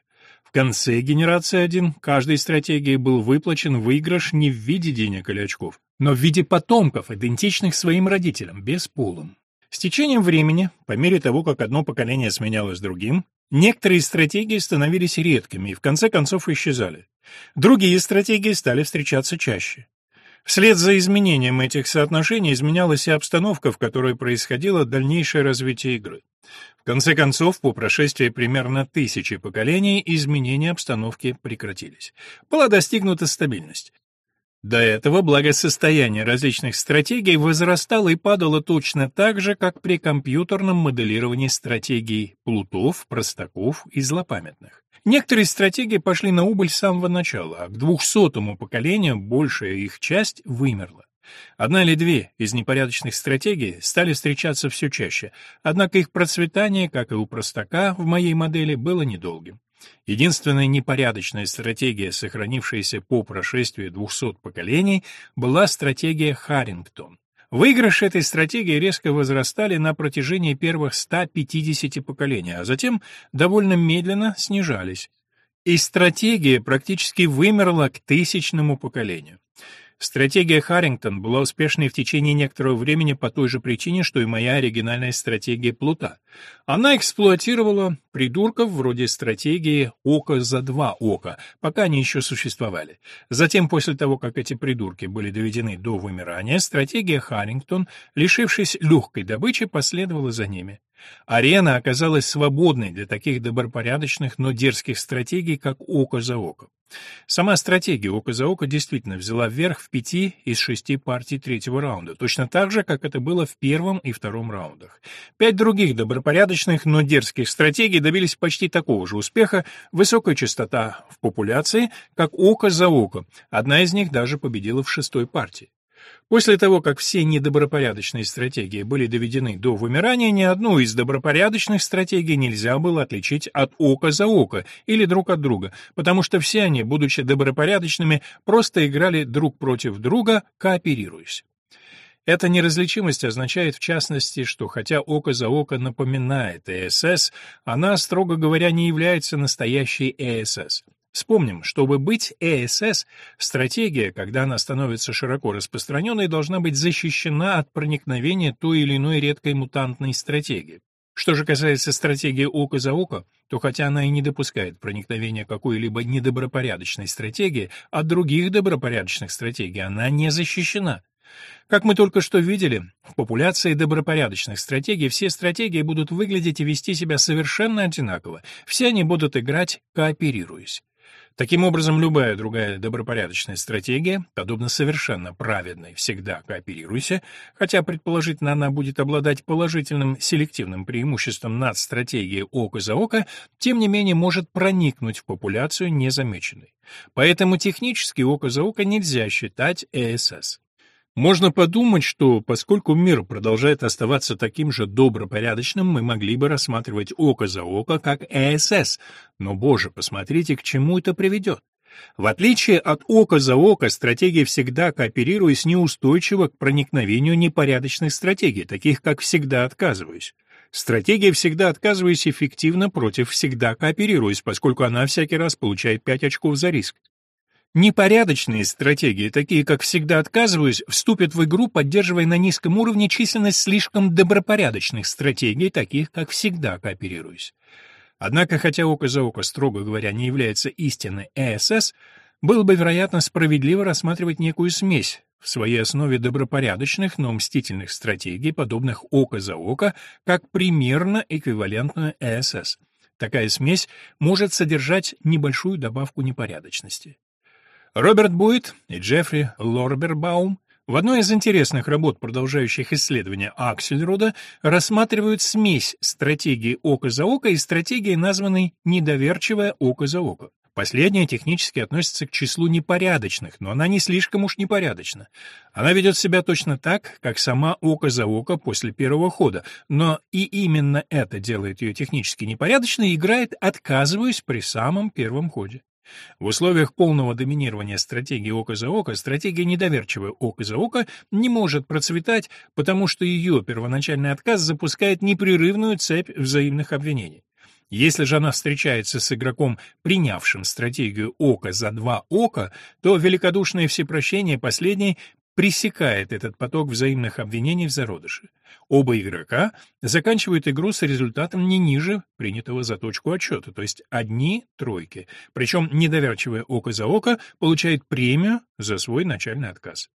конце генерации 1 каждой стратегии был выплачен выигрыш не в виде денег или очков, но в виде потомков, идентичных своим родителям, без полом. С течением времени, по мере того, как одно поколение сменялось другим, некоторые стратегии становились редкими и в конце концов исчезали. Другие стратегии стали встречаться чаще. Вслед за изменением этих соотношений изменялась и обстановка, в которой происходило дальнейшее развитие игры. В конце концов, по прошествии примерно тысячи поколений, изменения обстановки прекратились. Была достигнута стабильность. До этого благосостояние различных стратегий возрастало и падало точно так же, как при компьютерном моделировании стратегий плутов, простаков и злопамятных. Некоторые стратегии пошли на убыль с самого начала, а к двухсотому поколению большая их часть вымерла. Одна или две из непорядочных стратегий стали встречаться все чаще, однако их процветание, как и у простака в моей модели, было недолгим. Единственная непорядочная стратегия, сохранившаяся по прошествии 200 поколений, была стратегия Харрингтон. Выигрыши этой стратегии резко возрастали на протяжении первых 150 поколений, а затем довольно медленно снижались. И стратегия практически вымерла к тысячному поколению. Стратегия Харрингтон была успешной в течение некоторого времени по той же причине, что и моя оригинальная стратегия Плута. Она эксплуатировала придурков вроде стратегии «Око за два ока», пока они еще существовали. Затем, после того, как эти придурки были доведены до вымирания, стратегия Харрингтон, лишившись легкой добычи, последовала за ними. Арена оказалась свободной для таких добропорядочных, но дерзких стратегий, как «Око за око». Сама стратегия «Око за око» действительно взяла вверх в пяти из шести партий третьего раунда, точно так же, как это было в первом и втором раундах. Пять других добропорядочных, но дерзких стратегий добились почти такого же успеха, высокая частота в популяции, как «Око за око». Одна из них даже победила в шестой партии. После того, как все недобропорядочные стратегии были доведены до вымирания, ни одну из добропорядочных стратегий нельзя было отличить от ока за око или друг от друга, потому что все они, будучи добропорядочными, просто играли друг против друга, кооперируясь. Эта неразличимость означает, в частности, что хотя око за око напоминает ЭСС, она, строго говоря, не является настоящей ЭСС. Вспомним, чтобы быть ЭСС, стратегия, когда она становится широко распространенной, должна быть защищена от проникновения той или иной редкой мутантной стратегии. Что же касается стратегии око за око, то хотя она и не допускает проникновения какой-либо недобропорядочной стратегии, от других добропорядочных стратегий она не защищена. Как мы только что видели, в популяции добропорядочных стратегий все стратегии будут выглядеть и вести себя совершенно одинаково, все они будут играть, кооперируясь. Таким образом, любая другая добропорядочная стратегия, подобно совершенно праведной «всегда кооперируйся», хотя, предположительно, она будет обладать положительным селективным преимуществом над стратегией око за око, тем не менее может проникнуть в популяцию незамеченной. Поэтому технически око за око нельзя считать ЭСС. Можно подумать, что поскольку мир продолжает оставаться таким же добропорядочным, мы могли бы рассматривать око за око как ЭСС, но, боже, посмотрите, к чему это приведет. В отличие от ока за око, стратегия всегда кооперируясь неустойчива к проникновению непорядочных стратегий, таких как «всегда отказываюсь». Стратегия «всегда отказываюсь» эффективна против «всегда кооперируюсь», поскольку она всякий раз получает 5 очков за риск. Непорядочные стратегии, такие как «всегда отказываюсь», вступят в игру, поддерживая на низком уровне численность слишком добропорядочных стратегий, таких как «всегда кооперируюсь». Однако, хотя око за око, строго говоря, не является истинной ЭСС, было бы, вероятно, справедливо рассматривать некую смесь в своей основе добропорядочных, но мстительных стратегий, подобных око за око, как примерно эквивалентную ЭСС. Такая смесь может содержать небольшую добавку непорядочности. Роберт Буит и Джеффри Лорбербаум в одной из интересных работ, продолжающих исследования Аксельрода, рассматривают смесь стратегии око за око и стратегии, названной «недоверчивое око за око». Последняя технически относится к числу непорядочных, но она не слишком уж непорядочна. Она ведет себя точно так, как сама око за око после первого хода, но и именно это делает ее технически непорядочной играет «отказываюсь» при самом первом ходе. В условиях полного доминирования стратегии око за око, стратегия недоверчивая око за око не может процветать, потому что ее первоначальный отказ запускает непрерывную цепь взаимных обвинений. Если же она встречается с игроком, принявшим стратегию ока за два ока, то великодушное всепрощение последней пресекает этот поток взаимных обвинений в зародыше. Оба игрока заканчивают игру с результатом не ниже принятого за точку отсчета, то есть одни тройки. Причем недоверчивое око за око получает премию за свой начальный отказ.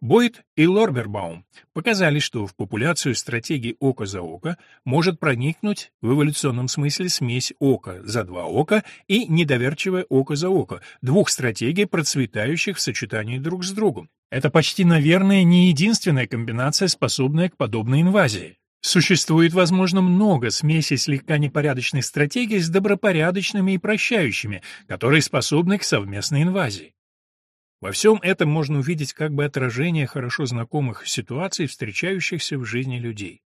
Бойд и Лорбербаум показали, что в популяцию стратегии око за око может проникнуть в эволюционном смысле смесь ока за два ока и недоверчивое око за око, двух стратегий, процветающих в сочетании друг с другом. Это почти, наверное, не единственная комбинация, способная к подобной инвазии. Существует, возможно, много смесей слегка непорядочных стратегий с добропорядочными и прощающими, которые способны к совместной инвазии. Во всем этом можно увидеть как бы отражение хорошо знакомых ситуаций, встречающихся в жизни людей.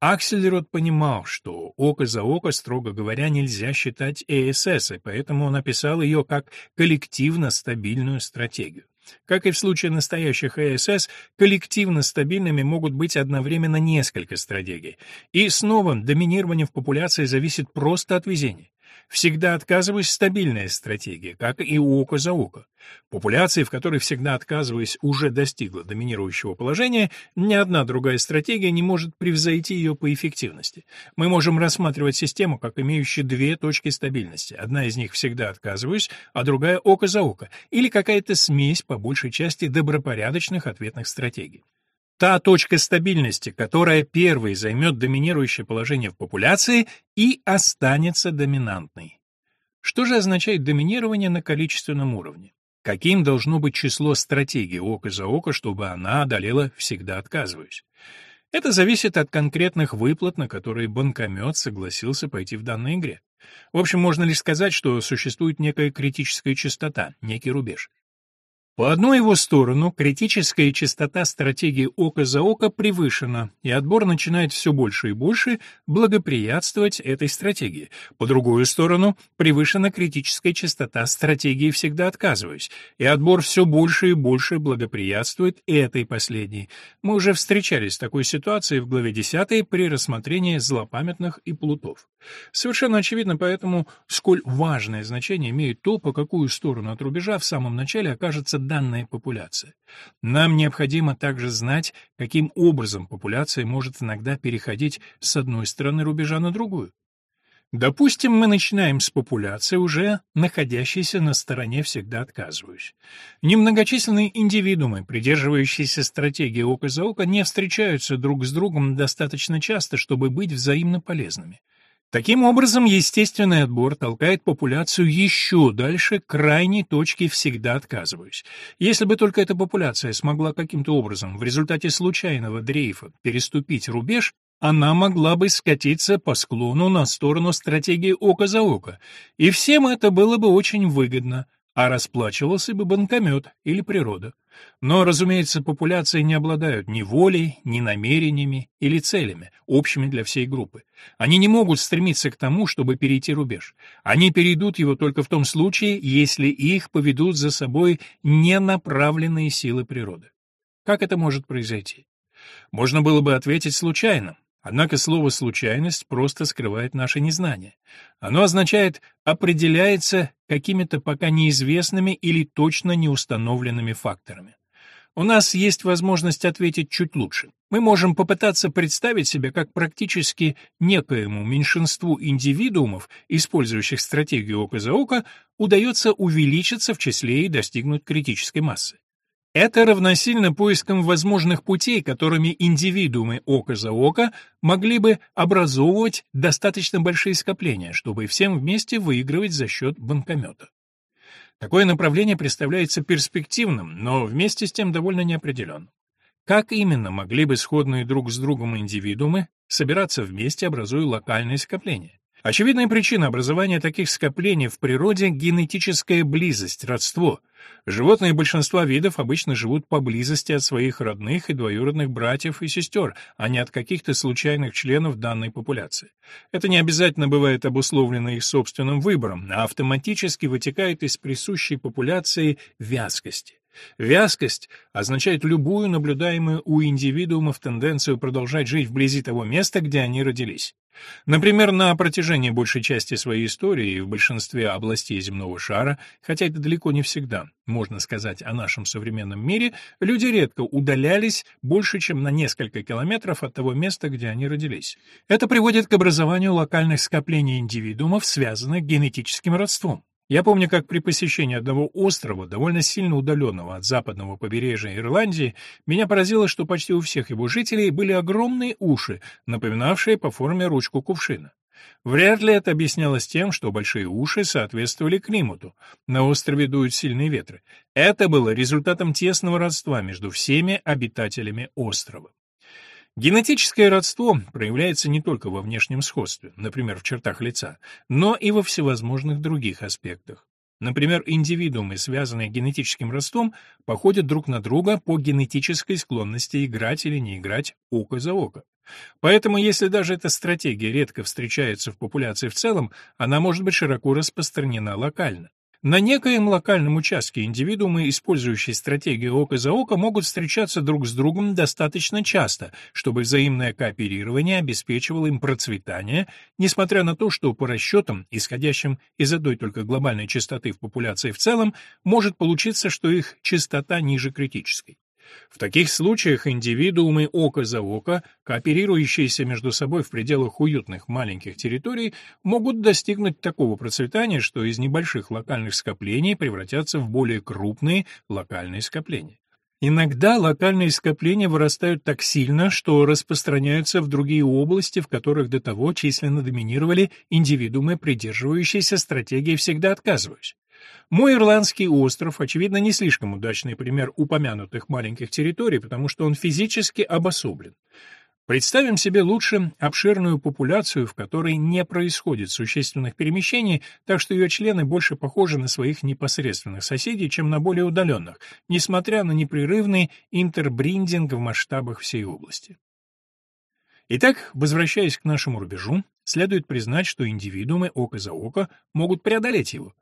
Аксельрод понимал, что око за око, строго говоря, нельзя считать ЭСС, и поэтому он описал ее как коллективно стабильную стратегию. Как и в случае настоящих ЭСС, коллективно стабильными могут быть одновременно несколько стратегий. И снова доминирование в популяции зависит просто от везения. Всегда отказываюсь стабильная стратегия, как и око за око. Популяции, в которой всегда отказываясь уже достигла доминирующего положения, ни одна другая стратегия не может превзойти ее по эффективности. Мы можем рассматривать систему как имеющую две точки стабильности. Одна из них всегда отказываюсь, а другая око за око, или какая-то смесь по большей части добропорядочных ответных стратегий. Та точка стабильности, которая первой займет доминирующее положение в популяции и останется доминантной. Что же означает доминирование на количественном уровне? Каким должно быть число стратегий око за око, чтобы она одолела «всегда отказываюсь»? Это зависит от конкретных выплат, на которые банкомет согласился пойти в данной игре. В общем, можно лишь сказать, что существует некая критическая частота, некий рубеж. По одну его сторону критическая частота стратегии око за око превышена, и отбор начинает все больше и больше благоприятствовать этой стратегии. По другую сторону превышена критическая частота стратегии «всегда отказываюсь», и отбор все больше и больше благоприятствует этой последней. Мы уже встречались с такой ситуацией в главе 10 при рассмотрении злопамятных и плутов. Совершенно очевидно поэтому, сколь важное значение имеет то, по какую сторону от рубежа в самом начале окажется данная популяция. Нам необходимо также знать, каким образом популяция может иногда переходить с одной стороны рубежа на другую. Допустим, мы начинаем с популяции, уже находящейся на стороне «всегда отказываюсь». Немногочисленные индивидуумы, придерживающиеся стратегии око за око, не встречаются друг с другом достаточно часто, чтобы быть взаимно полезными. Таким образом, естественный отбор толкает популяцию еще дальше крайней точки «всегда отказываюсь». Если бы только эта популяция смогла каким-то образом в результате случайного дрейфа переступить рубеж, она могла бы скатиться по склону на сторону стратегии око за око, и всем это было бы очень выгодно – а расплачивался бы банкомет или природа. Но, разумеется, популяции не обладают ни волей, ни намерениями или целями, общими для всей группы. Они не могут стремиться к тому, чтобы перейти рубеж. Они перейдут его только в том случае, если их поведут за собой ненаправленные силы природы. Как это может произойти? Можно было бы ответить случайно, Однако слово «случайность» просто скрывает наше незнание. Оно означает «определяется какими-то пока неизвестными или точно неустановленными факторами». У нас есть возможность ответить чуть лучше. Мы можем попытаться представить себе, как практически некоему меньшинству индивидуумов, использующих стратегию око за око, удается увеличиться в числе и достигнуть критической массы. Это равносильно поискам возможных путей, которыми индивидуумы око за око могли бы образовывать достаточно большие скопления, чтобы всем вместе выигрывать за счет банкомета. Такое направление представляется перспективным, но вместе с тем довольно неопределенным. Как именно могли бы сходные друг с другом индивидуумы собираться вместе, образуя локальные скопления? Очевидная причина образования таких скоплений в природе — генетическая близость, родство. Животные большинства видов обычно живут поблизости от своих родных и двоюродных братьев и сестер, а не от каких-то случайных членов данной популяции. Это не обязательно бывает обусловлено их собственным выбором, а автоматически вытекает из присущей популяции вязкости. Вязкость означает любую наблюдаемую у индивидуумов тенденцию продолжать жить вблизи того места, где они родились. Например, на протяжении большей части своей истории и в большинстве областей земного шара, хотя это далеко не всегда, можно сказать о нашем современном мире, люди редко удалялись больше, чем на несколько километров от того места, где они родились. Это приводит к образованию локальных скоплений индивидуумов, связанных генетическим родством. Я помню, как при посещении одного острова, довольно сильно удаленного от западного побережья Ирландии, меня поразило, что почти у всех его жителей были огромные уши, напоминавшие по форме ручку кувшина. Вряд ли это объяснялось тем, что большие уши соответствовали климату. На острове дуют сильные ветры. Это было результатом тесного родства между всеми обитателями острова. Генетическое родство проявляется не только во внешнем сходстве, например, в чертах лица, но и во всевозможных других аспектах. Например, индивидуумы, связанные генетическим родством, походят друг на друга по генетической склонности играть или не играть око за око. Поэтому, если даже эта стратегия редко встречается в популяции в целом, она может быть широко распространена локально. На некоем локальном участке индивидуумы, использующие стратегию око за око, могут встречаться друг с другом достаточно часто, чтобы взаимное кооперирование обеспечивало им процветание, несмотря на то, что по расчетам, исходящим из одной только глобальной частоты в популяции в целом, может получиться, что их частота ниже критической. В таких случаях индивидуумы око за око, кооперирующиеся между собой в пределах уютных маленьких территорий, могут достигнуть такого процветания, что из небольших локальных скоплений превратятся в более крупные локальные скопления. Иногда локальные скопления вырастают так сильно, что распространяются в другие области, в которых до того численно доминировали индивидуумы, придерживающиеся стратегии «всегда отказываюсь». Мой ирландский остров, очевидно, не слишком удачный пример упомянутых маленьких территорий, потому что он физически обособлен. Представим себе лучше обширную популяцию, в которой не происходит существенных перемещений, так что ее члены больше похожи на своих непосредственных соседей, чем на более удаленных, несмотря на непрерывный интербриндинг в масштабах всей области. Итак, возвращаясь к нашему рубежу, следует признать, что индивидуумы око за око могут преодолеть его,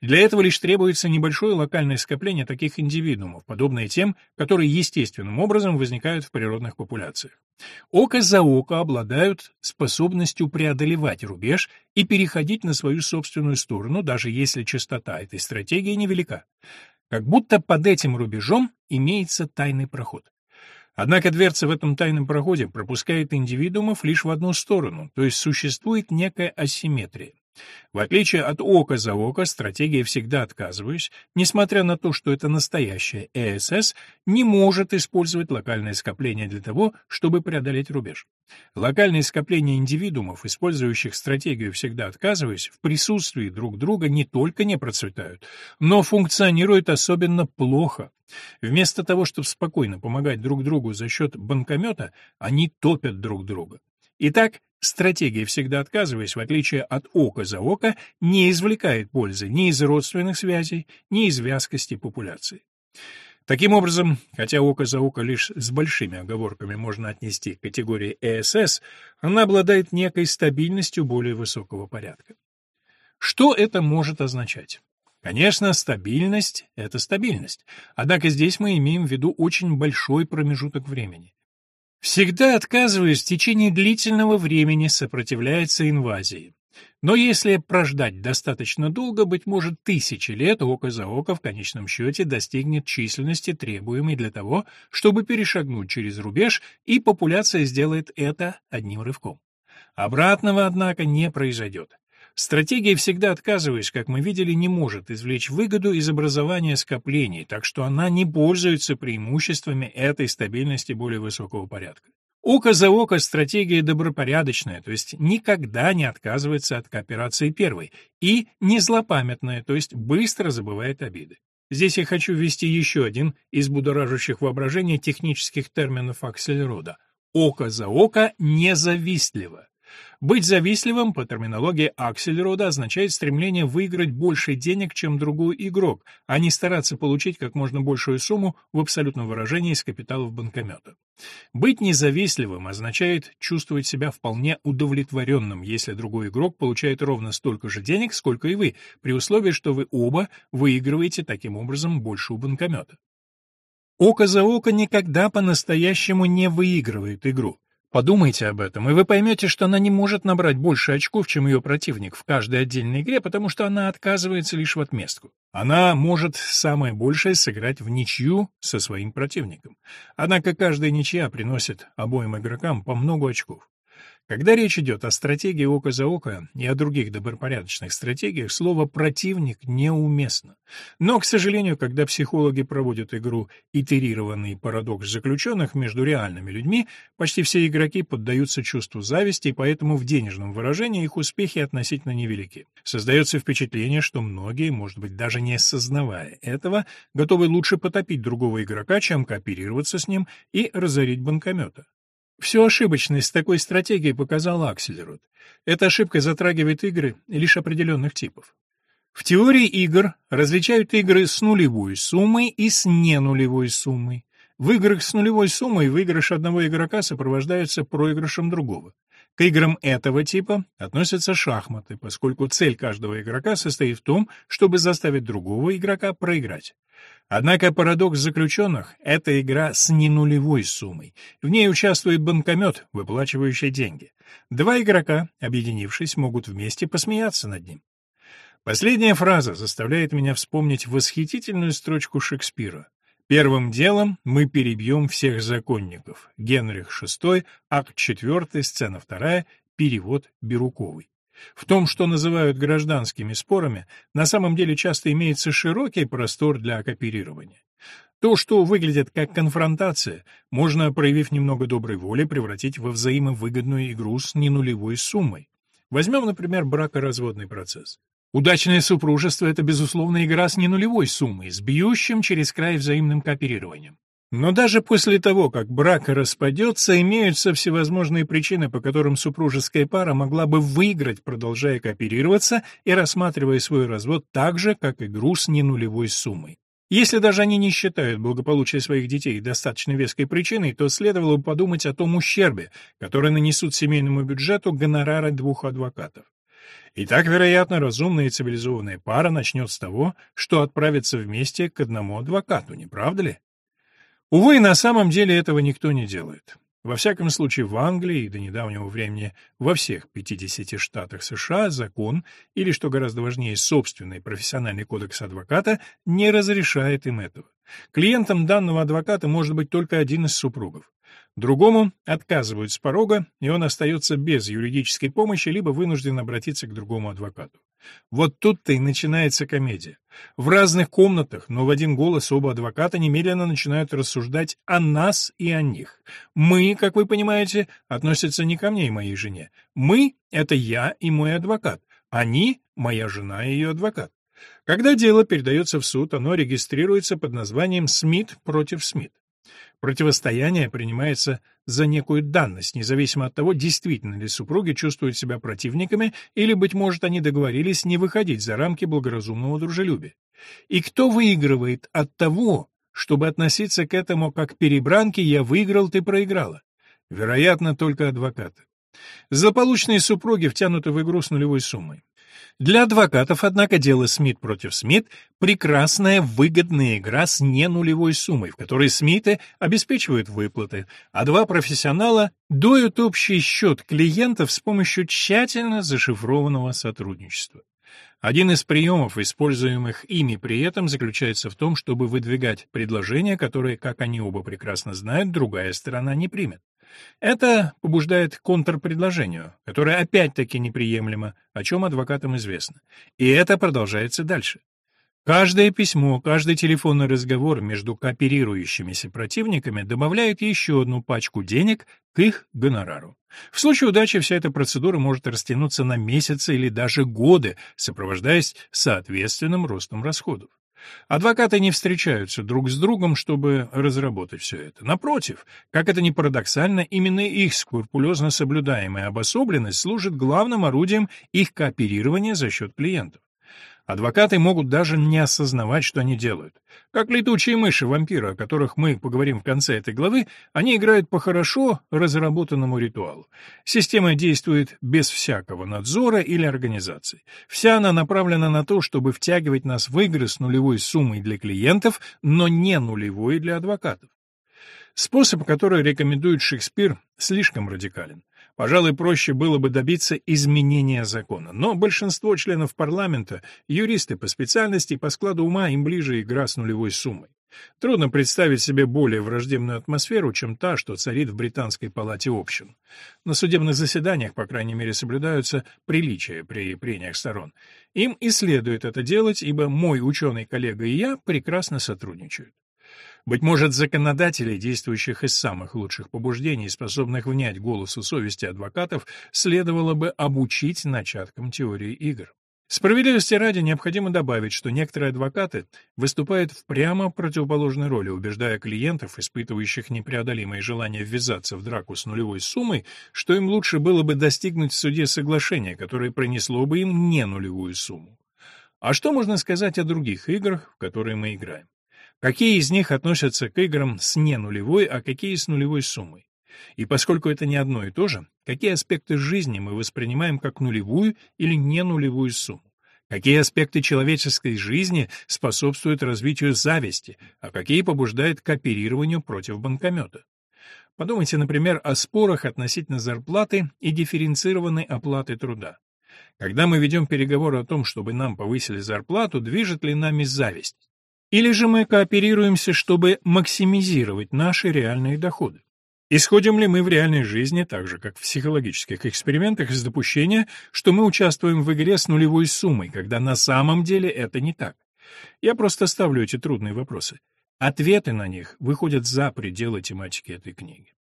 для этого лишь требуется небольшое локальное скопление таких индивидуумов, подобное тем, которые естественным образом возникают в природных популяциях. Око за око обладают способностью преодолевать рубеж и переходить на свою собственную сторону, даже если частота этой стратегии невелика. Как будто под этим рубежом имеется тайный проход. Однако дверца в этом тайном проходе пропускает индивидуумов лишь в одну сторону, то есть существует некая асимметрия. В отличие от око за око, стратегия «всегда отказываюсь», несмотря на то, что это настоящая ЭСС, не может использовать локальное скопление для того, чтобы преодолеть рубеж. Локальные скопления индивидуумов, использующих стратегию «всегда отказываюсь», в присутствии друг друга не только не процветают, но функционируют особенно плохо. Вместо того, чтобы спокойно помогать друг другу за счет банкомета, они топят друг друга. Итак, стратегия «всегда отказываясь», в отличие от око за око, не извлекает пользы ни из родственных связей, ни из вязкости популяции. Таким образом, хотя око за око лишь с большими оговорками можно отнести к категории ЭСС, она обладает некой стабильностью более высокого порядка. Что это может означать? Конечно, стабильность — это стабильность. Однако здесь мы имеем в виду очень большой промежуток времени. Всегда отказываясь в течение длительного времени сопротивляется инвазии. Но если прождать достаточно долго, быть может, тысячи лет, око за око в конечном счете достигнет численности, требуемой для того, чтобы перешагнуть через рубеж, и популяция сделает это одним рывком. Обратного, однако, не произойдет. Стратегия всегда отказываясь, как мы видели, не может извлечь выгоду из образования скоплений, так что она не пользуется преимуществами этой стабильности более высокого порядка. Око за око стратегия добропорядочная, то есть никогда не отказывается от кооперации первой, и не злопамятная, то есть быстро забывает обиды. Здесь я хочу ввести еще один из будоражащих воображения технических терминов Аксельрода. Око за око независтливо. Быть завистливым, по терминологии Аксельрода, означает стремление выиграть больше денег, чем другой игрок, а не стараться получить как можно большую сумму в абсолютном выражении из капиталов банкомета. Быть независтливым означает чувствовать себя вполне удовлетворенным, если другой игрок получает ровно столько же денег, сколько и вы, при условии, что вы оба выигрываете таким образом больше у банкомета. Око за око никогда по-настоящему не выигрывает игру. Подумайте об этом, и вы поймете, что она не может набрать больше очков, чем ее противник в каждой отдельной игре, потому что она отказывается лишь в отместку. Она может самое большее сыграть в ничью со своим противником. Однако каждая ничья приносит обоим игрокам по много очков. Когда речь идет о стратегии око за око и о других добропорядочных стратегиях, слово «противник» неуместно. Но, к сожалению, когда психологи проводят игру «итерированный парадокс заключенных» между реальными людьми, почти все игроки поддаются чувству зависти, и поэтому в денежном выражении их успехи относительно невелики. Создается впечатление, что многие, может быть, даже не осознавая этого, готовы лучше потопить другого игрока, чем кооперироваться с ним и разорить банкомета. Всю ошибочность такой стратегии показал Акселерот. Эта ошибка затрагивает игры лишь определенных типов. В теории игр различают игры с нулевой суммой и с ненулевой суммой. В играх с нулевой суммой выигрыш одного игрока сопровождается проигрышем другого. К играм этого типа относятся шахматы, поскольку цель каждого игрока состоит в том, чтобы заставить другого игрока проиграть. Однако парадокс заключенных — это игра с ненулевой суммой. В ней участвует банкомет, выплачивающий деньги. Два игрока, объединившись, могут вместе посмеяться над ним. Последняя фраза заставляет меня вспомнить восхитительную строчку Шекспира. «Первым делом мы перебьем всех законников». Генрих VI, акт 4, сцена 2, перевод Бируковой. В том, что называют гражданскими спорами, на самом деле часто имеется широкий простор для кооперирования. То, что выглядит как конфронтация, можно, проявив немного доброй воли, превратить во взаимовыгодную игру с ненулевой суммой. Возьмем, например, бракоразводный процесс. Удачное супружество — это, безусловно, игра с ненулевой суммой, с бьющим через край взаимным кооперированием. Но даже после того, как брак распадется, имеются всевозможные причины, по которым супружеская пара могла бы выиграть, продолжая кооперироваться и рассматривая свой развод так же, как игру с ненулевой суммой. Если даже они не считают благополучие своих детей достаточно веской причиной, то следовало бы подумать о том ущербе, который нанесут семейному бюджету гонорары двух адвокатов. И так, вероятно, разумная и цивилизованная пара начнет с того, что отправится вместе к одному адвокату, не правда ли? Увы, на самом деле этого никто не делает. Во всяком случае, в Англии и до недавнего времени во всех 50 штатах США закон, или, что гораздо важнее, собственный профессиональный кодекс адвоката, не разрешает им этого. Клиентом данного адвоката может быть только один из супругов. Другому отказывают с порога, и он остается без юридической помощи, либо вынужден обратиться к другому адвокату. Вот тут-то и начинается комедия. В разных комнатах, но в один голос оба адвоката немедленно начинают рассуждать о нас и о них. Мы, как вы понимаете, относятся не ко мне и моей жене. Мы — это я и мой адвокат. Они — моя жена и ее адвокат. Когда дело передается в суд, оно регистрируется под названием «Смит против Смит». Противостояние принимается за некую данность, независимо от того, действительно ли супруги чувствуют себя противниками или, быть может, они договорились не выходить за рамки благоразумного дружелюбия. И кто выигрывает от того, чтобы относиться к этому как к перебранке «я выиграл, ты проиграла»? Вероятно, только адвокаты. Злополучные супруги втянуты в игру с нулевой суммой. Для адвокатов, однако, дело Смит против Смит – прекрасная выгодная игра с ненулевой суммой, в которой Смиты обеспечивают выплаты, а два профессионала доют общий счет клиентов с помощью тщательно зашифрованного сотрудничества. Один из приемов, используемых ими при этом, заключается в том, чтобы выдвигать предложения, которые, как они оба прекрасно знают, другая сторона не примет. Это побуждает к контрпредложению, которое опять-таки неприемлемо, о чем адвокатам известно. И это продолжается дальше. Каждое письмо, каждый телефонный разговор между кооперирующимися противниками добавляет еще одну пачку денег к их гонорару. В случае удачи вся эта процедура может растянуться на месяцы или даже годы, сопровождаясь соответственным ростом расходов. Адвокаты не встречаются друг с другом, чтобы разработать все это. Напротив, как это ни парадоксально, именно их скрупулезно соблюдаемая обособленность служит главным орудием их кооперирования за счет клиентов. Адвокаты могут даже не осознавать, что они делают. Как летучие мыши-вампиры, о которых мы поговорим в конце этой главы, они играют по хорошо разработанному ритуалу. Система действует без всякого надзора или организации. Вся она направлена на то, чтобы втягивать нас в игры с нулевой суммой для клиентов, но не нулевой для адвокатов. Способ, который рекомендует Шекспир, слишком радикален. Пожалуй, проще было бы добиться изменения закона. Но большинство членов парламента — юристы по специальности, по складу ума им ближе игра с нулевой суммой. Трудно представить себе более враждебную атмосферу, чем та, что царит в британской палате общин. На судебных заседаниях, по крайней мере, соблюдаются приличия при прениях сторон. Им и следует это делать, ибо мой ученый-коллега и я прекрасно сотрудничают. Быть может, законодателей, действующих из самых лучших побуждений, способных внять голосу совести адвокатов, следовало бы обучить начаткам теории игр. Справедливости ради необходимо добавить, что некоторые адвокаты выступают в прямо противоположной роли, убеждая клиентов, испытывающих непреодолимое желание ввязаться в драку с нулевой суммой, что им лучше было бы достигнуть в суде соглашения, которое принесло бы им не нулевую сумму. А что можно сказать о других играх, в которые мы играем? Какие из них относятся к играм с не нулевой, а какие с нулевой суммой? И поскольку это не одно и то же, какие аспекты жизни мы воспринимаем как нулевую или не нулевую сумму? Какие аспекты человеческой жизни способствуют развитию зависти, а какие побуждают к оперированию против банкомета? Подумайте, например, о спорах относительно зарплаты и дифференцированной оплаты труда. Когда мы ведем переговоры о том, чтобы нам повысили зарплату, движет ли нами зависть? Или же мы кооперируемся, чтобы максимизировать наши реальные доходы? Исходим ли мы в реальной жизни, так же как в психологических экспериментах, из допущения, что мы участвуем в игре с нулевой суммой, когда на самом деле это не так? Я просто ставлю эти трудные вопросы. Ответы на них выходят за пределы тематики этой книги.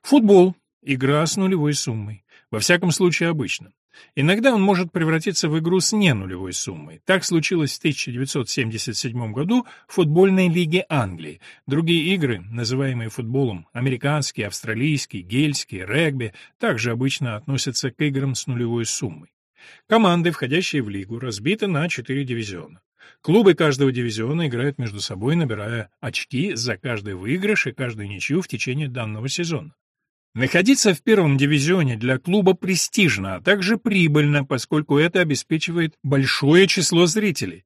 Футбол — игра с нулевой суммой. Во всяком случае, обычно. Иногда он может превратиться в игру с ненулевой суммой. Так случилось в 1977 году в футбольной лиге Англии. Другие игры, называемые футболом, американский, австралийский, гельский, регби, также обычно относятся к играм с нулевой суммой. Команды, входящие в лигу, разбиты на четыре дивизиона. Клубы каждого дивизиона играют между собой, набирая очки за каждый выигрыш и каждую ничью в течение данного сезона. Находиться в первом дивизионе для клуба престижно, а также прибыльно, поскольку это обеспечивает большое число зрителей.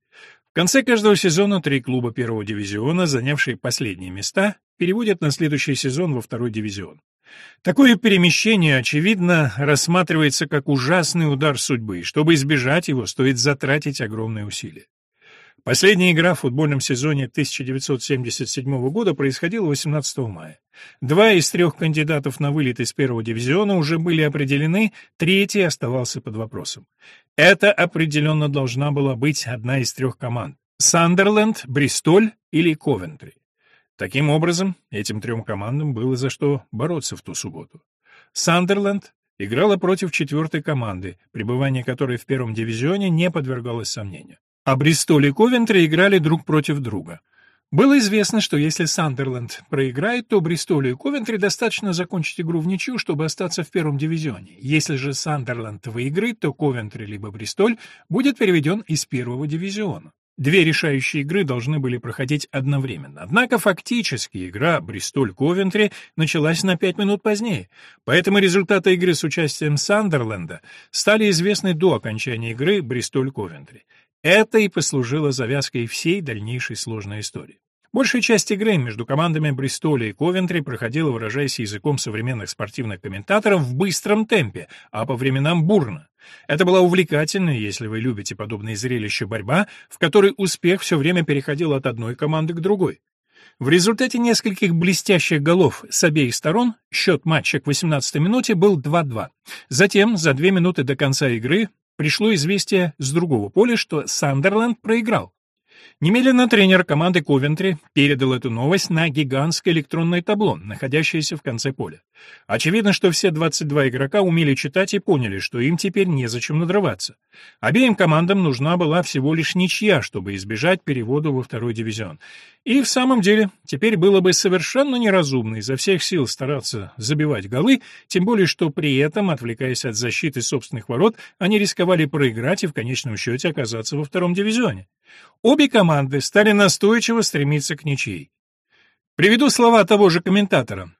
В конце каждого сезона три клуба первого дивизиона, занявшие последние места, переводят на следующий сезон во второй дивизион. Такое перемещение, очевидно, рассматривается как ужасный удар судьбы, чтобы избежать его, стоит затратить огромные усилия. Последняя игра в футбольном сезоне 1977 года происходила 18 мая. Два из трех кандидатов на вылет из первого дивизиона уже были определены, третий оставался под вопросом. Это определенно должна была быть одна из трех команд — Сандерленд, Бристоль или Ковентри. Таким образом, этим трем командам было за что бороться в ту субботу. Сандерленд играла против четвертой команды, пребывание которой в первом дивизионе не подвергалось сомнению. А Бристоль и Ковентри играли друг против друга. Было известно, что если Сандерленд проиграет, то Бристолю и Ковентри достаточно закончить игру в ничью, чтобы остаться в первом дивизионе. Если же Сандерленд выиграет, то Ковентри либо Бристоль будет переведен из первого дивизиона. Две решающие игры должны были проходить одновременно. Однако фактически игра Бристоль-Ковентри началась на пять минут позднее, поэтому результаты игры с участием Сандерленда стали известны до окончания игры Бристоль-Ковентри. Это и послужило завязкой всей дальнейшей сложной истории. Большая часть игры между командами Бристоля и Ковентри проходила, выражаясь языком современных спортивных комментаторов, в быстром темпе, а по временам бурно. Это была увлекательная, если вы любите подобные зрелища, борьба, в которой успех все время переходил от одной команды к другой. В результате нескольких блестящих голов с обеих сторон счет матча к 18-й минуте был 2-2. Затем, за две минуты до конца игры, пришло известие с другого поля, что Сандерленд проиграл. Немедленно тренер команды Ковентри передал эту новость на гигантское электронное табло, находящееся в конце поля. Очевидно, что все 22 игрока умели читать и поняли, что им теперь незачем надрываться. Обеим командам нужна была всего лишь ничья, чтобы избежать перевода во второй дивизион. И в самом деле, теперь было бы совершенно неразумно изо всех сил стараться забивать голы, тем более что при этом, отвлекаясь от защиты собственных ворот, они рисковали проиграть и в конечном счете оказаться во втором дивизионе. Обе команды стали настойчиво стремиться к ничьей. Приведу слова того же комментатора.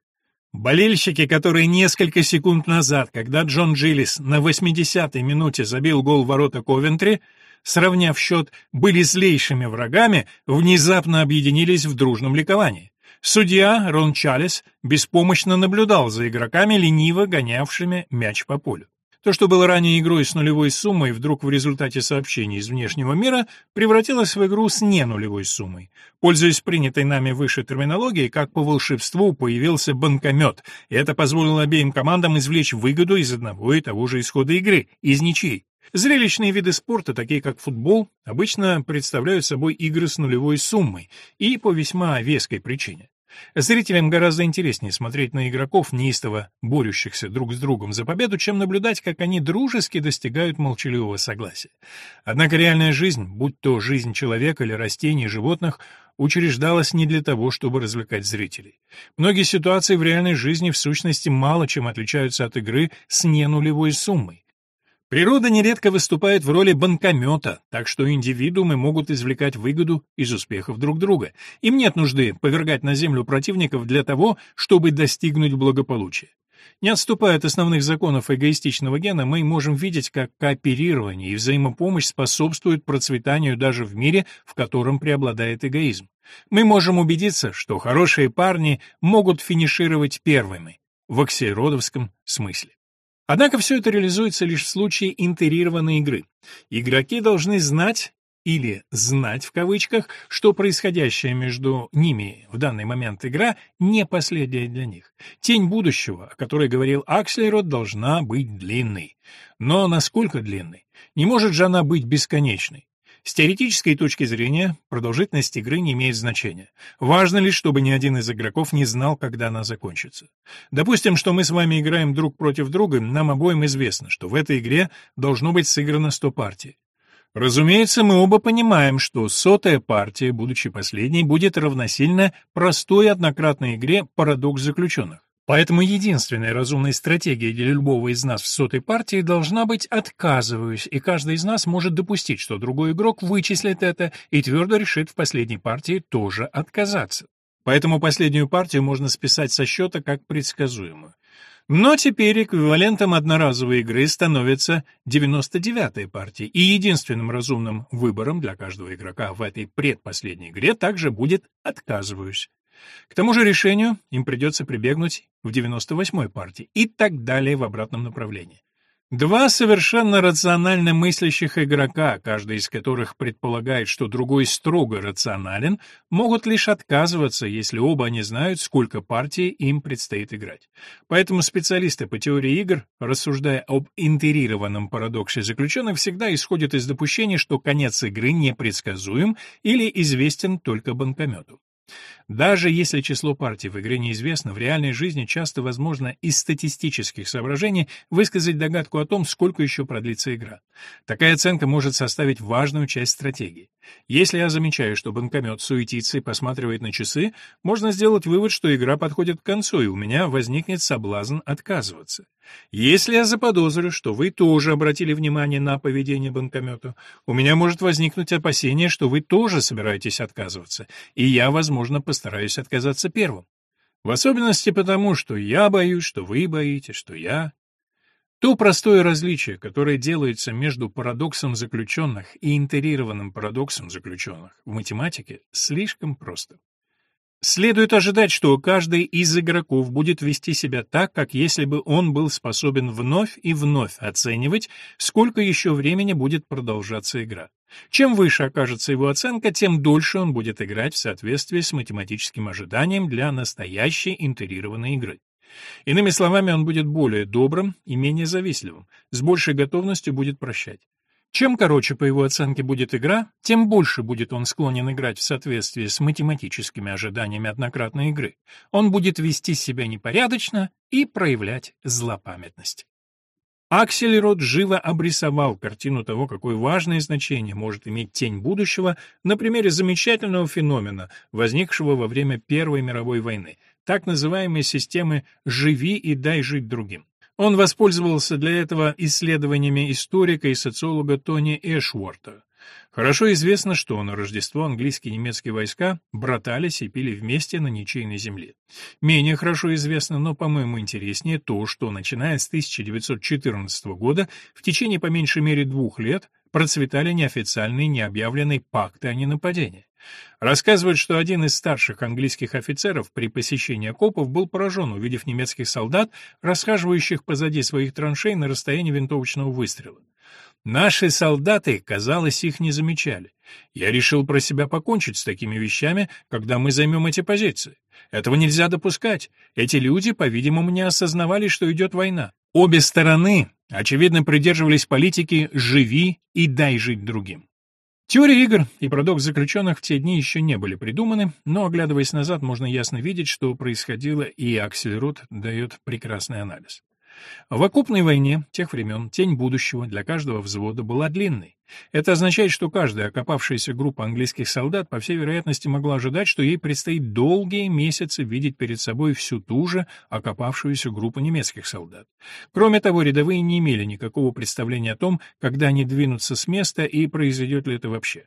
Болельщики, которые несколько секунд назад, когда Джон Джиллис на 80-й минуте забил гол ворота Ковентри, сравняв счет, были злейшими врагами, внезапно объединились в дружном ликовании. Судья Рон Чалес беспомощно наблюдал за игроками, лениво гонявшими мяч по полю. То, что было ранее игрой с нулевой суммой, вдруг в результате сообщений из внешнего мира превратилось в игру с ненулевой суммой. Пользуясь принятой нами выше терминологией, как по волшебству появился банкомет, и это позволило обеим командам извлечь выгоду из одного и того же исхода игры, из ничей. Зрелищные виды спорта, такие как футбол, обычно представляют собой игры с нулевой суммой, и по весьма веской причине. Зрителям гораздо интереснее смотреть на игроков, неистово борющихся друг с другом за победу, чем наблюдать, как они дружески достигают молчаливого согласия. Однако реальная жизнь, будь то жизнь человека или растений, животных, учреждалась не для того, чтобы развлекать зрителей. Многие ситуации в реальной жизни в сущности мало чем отличаются от игры с ненулевой суммой. Природа нередко выступает в роли банкомета, так что индивидуумы могут извлекать выгоду из успехов друг друга. Им нет нужды повергать на землю противников для того, чтобы достигнуть благополучия. Не отступая от основных законов эгоистичного гена, мы можем видеть, как кооперирование и взаимопомощь способствуют процветанию даже в мире, в котором преобладает эгоизм. Мы можем убедиться, что хорошие парни могут финишировать первыми, в оксиродовском смысле. Однако все это реализуется лишь в случае интегрированной игры. Игроки должны знать или «знать» в кавычках, что происходящее между ними в данный момент игра не последняя для них. Тень будущего, о которой говорил Аксельрод, должна быть длинной. Но насколько длинной? Не может же она быть бесконечной. С теоретической точки зрения, продолжительность игры не имеет значения. Важно лишь, чтобы ни один из игроков не знал, когда она закончится. Допустим, что мы с вами играем друг против друга, нам обоим известно, что в этой игре должно быть сыграно 100 партий. Разумеется, мы оба понимаем, что сотая партия, будучи последней, будет равносильна простой однократной игре «Парадокс заключенных». Поэтому единственная разумная стратегия для любого из нас в сотой партии должна быть «отказываюсь», и каждый из нас может допустить, что другой игрок вычислит это и твердо решит в последней партии тоже отказаться. Поэтому последнюю партию можно списать со счета как предсказуемую. Но теперь эквивалентом одноразовой игры становится 99-я партия, и единственным разумным выбором для каждого игрока в этой предпоследней игре также будет «отказываюсь». К тому же решению им придется прибегнуть в 98-й партии и так далее в обратном направлении. Два совершенно рационально мыслящих игрока, каждый из которых предполагает, что другой строго рационален, могут лишь отказываться, если оба они знают, сколько партий им предстоит играть. Поэтому специалисты по теории игр, рассуждая об интегрированном парадоксе заключенных, всегда исходят из допущения, что конец игры непредсказуем или известен только банкомету. Даже если число партий в игре неизвестно, в реальной жизни часто возможно из статистических соображений высказать догадку о том, сколько еще продлится игра. Такая оценка может составить важную часть стратегии. Если я замечаю, что банкомет суетится и посматривает на часы, можно сделать вывод, что игра подходит к концу, и у меня возникнет соблазн отказываться. Если я заподозрю, что вы тоже обратили внимание на поведение банкомета, у меня может возникнуть опасение, что вы тоже собираетесь отказываться, и я, возможно, постараюсь отказаться первым. В особенности потому, что я боюсь, что вы боитесь, что я... То простое различие, которое делается между парадоксом заключенных и интерированным парадоксом заключенных в математике, слишком просто. Следует ожидать, что каждый из игроков будет вести себя так, как если бы он был способен вновь и вновь оценивать, сколько еще времени будет продолжаться игра. Чем выше окажется его оценка, тем дольше он будет играть в соответствии с математическим ожиданием для настоящей интерированной игры. Иными словами, он будет более добрым и менее завистливым, с большей готовностью будет прощать. Чем короче, по его оценке, будет игра, тем больше будет он склонен играть в соответствии с математическими ожиданиями однократной игры. Он будет вести себя непорядочно и проявлять злопамятность. Аксельрод живо обрисовал картину того, какое важное значение может иметь тень будущего на примере замечательного феномена, возникшего во время Первой мировой войны, так называемой системы «живи и дай жить другим». Он воспользовался для этого исследованиями историка и социолога Тони Эшворта. Хорошо известно, что на Рождество английские и немецкие войска братались и пили вместе на ничейной земле. Менее хорошо известно, но, по-моему, интереснее то, что, начиная с 1914 года, в течение по меньшей мере двух лет процветали неофициальные необъявленные пакты о ненападении. Рассказывают, что один из старших английских офицеров при посещении окопов был поражен, увидев немецких солдат, расхаживающих позади своих траншей на расстоянии винтовочного выстрела. Наши солдаты, казалось, их не замечали. Я решил про себя покончить с такими вещами, когда мы займем эти позиции. Этого нельзя допускать. Эти люди, по-видимому, не осознавали, что идет война. Обе стороны, очевидно, придерживались политики «живи и дай жить другим». Теория игр и парадокс заключенных в те дни еще не были придуманы, но, оглядываясь назад, можно ясно видеть, что происходило, и Аксельрод дает прекрасный анализ. В окопной войне тех времен тень будущего для каждого взвода была длинной. Это означает, что каждая окопавшаяся группа английских солдат, по всей вероятности, могла ожидать, что ей предстоит долгие месяцы видеть перед собой всю ту же окопавшуюся группу немецких солдат. Кроме того, рядовые не имели никакого представления о том, когда они двинутся с места и произойдет ли это вообще.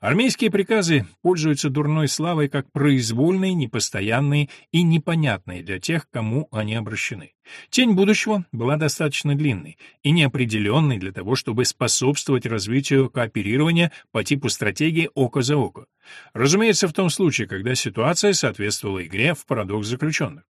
Армейские приказы пользуются дурной славой как произвольные, непостоянные и непонятные для тех, кому они обращены. Тень будущего была достаточно длинной и неопределенной для того, чтобы способствовать развитию кооперирования по типу стратегии око за око. Разумеется, в том случае, когда ситуация соответствовала игре в парадокс заключенных.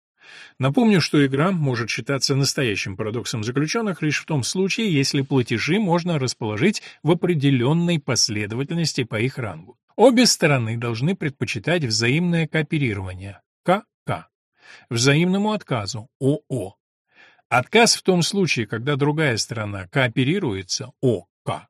Напомню, что игра может считаться настоящим парадоксом заключенных лишь в том случае, если платежи можно расположить в определенной последовательности по их рангу. Обе стороны должны предпочитать взаимное кооперирование КК, взаимному отказу ОО. Отказ в том случае, когда другая сторона кооперируется ОК.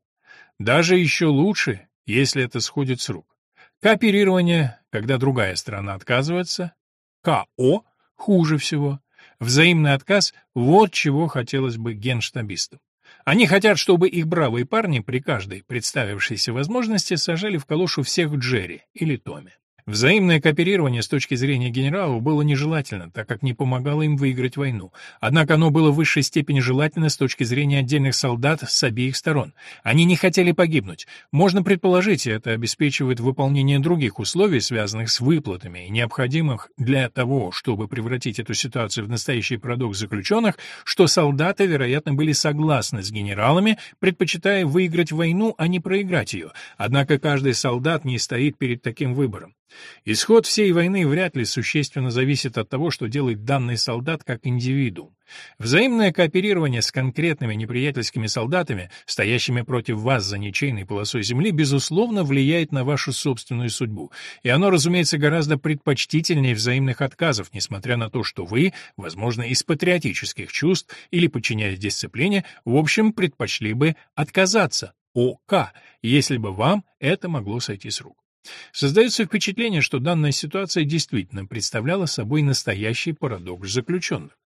Даже еще лучше, если это сходит с рук. Кооперирование, когда другая сторона отказывается, КО Хуже всего. Взаимный отказ — вот чего хотелось бы генштабистам. Они хотят, чтобы их бравые парни при каждой представившейся возможности сажали в калошу всех Джерри или Томми. Взаимное кооперирование с точки зрения генералов было нежелательно, так как не помогало им выиграть войну. Однако оно было в высшей степени желательно с точки зрения отдельных солдат с обеих сторон. Они не хотели погибнуть. Можно предположить, это обеспечивает выполнение других условий, связанных с выплатами, необходимых для того, чтобы превратить эту ситуацию в настоящий парадокс заключенных, что солдаты, вероятно, были согласны с генералами, предпочитая выиграть войну, а не проиграть ее. Однако каждый солдат не стоит перед таким выбором. Исход всей войны вряд ли существенно зависит от того, что делает данный солдат как индивидуум. Взаимное кооперирование с конкретными неприятельскими солдатами, стоящими против вас за ничейной полосой земли, безусловно влияет на вашу собственную судьбу, и оно, разумеется, гораздо предпочтительнее взаимных отказов, несмотря на то, что вы, возможно, из патриотических чувств или подчиняясь дисциплине, в общем, предпочли бы отказаться, ОК, если бы вам это могло сойти с рук. Создается впечатление, что данная ситуация действительно представляла собой настоящий парадокс заключенных.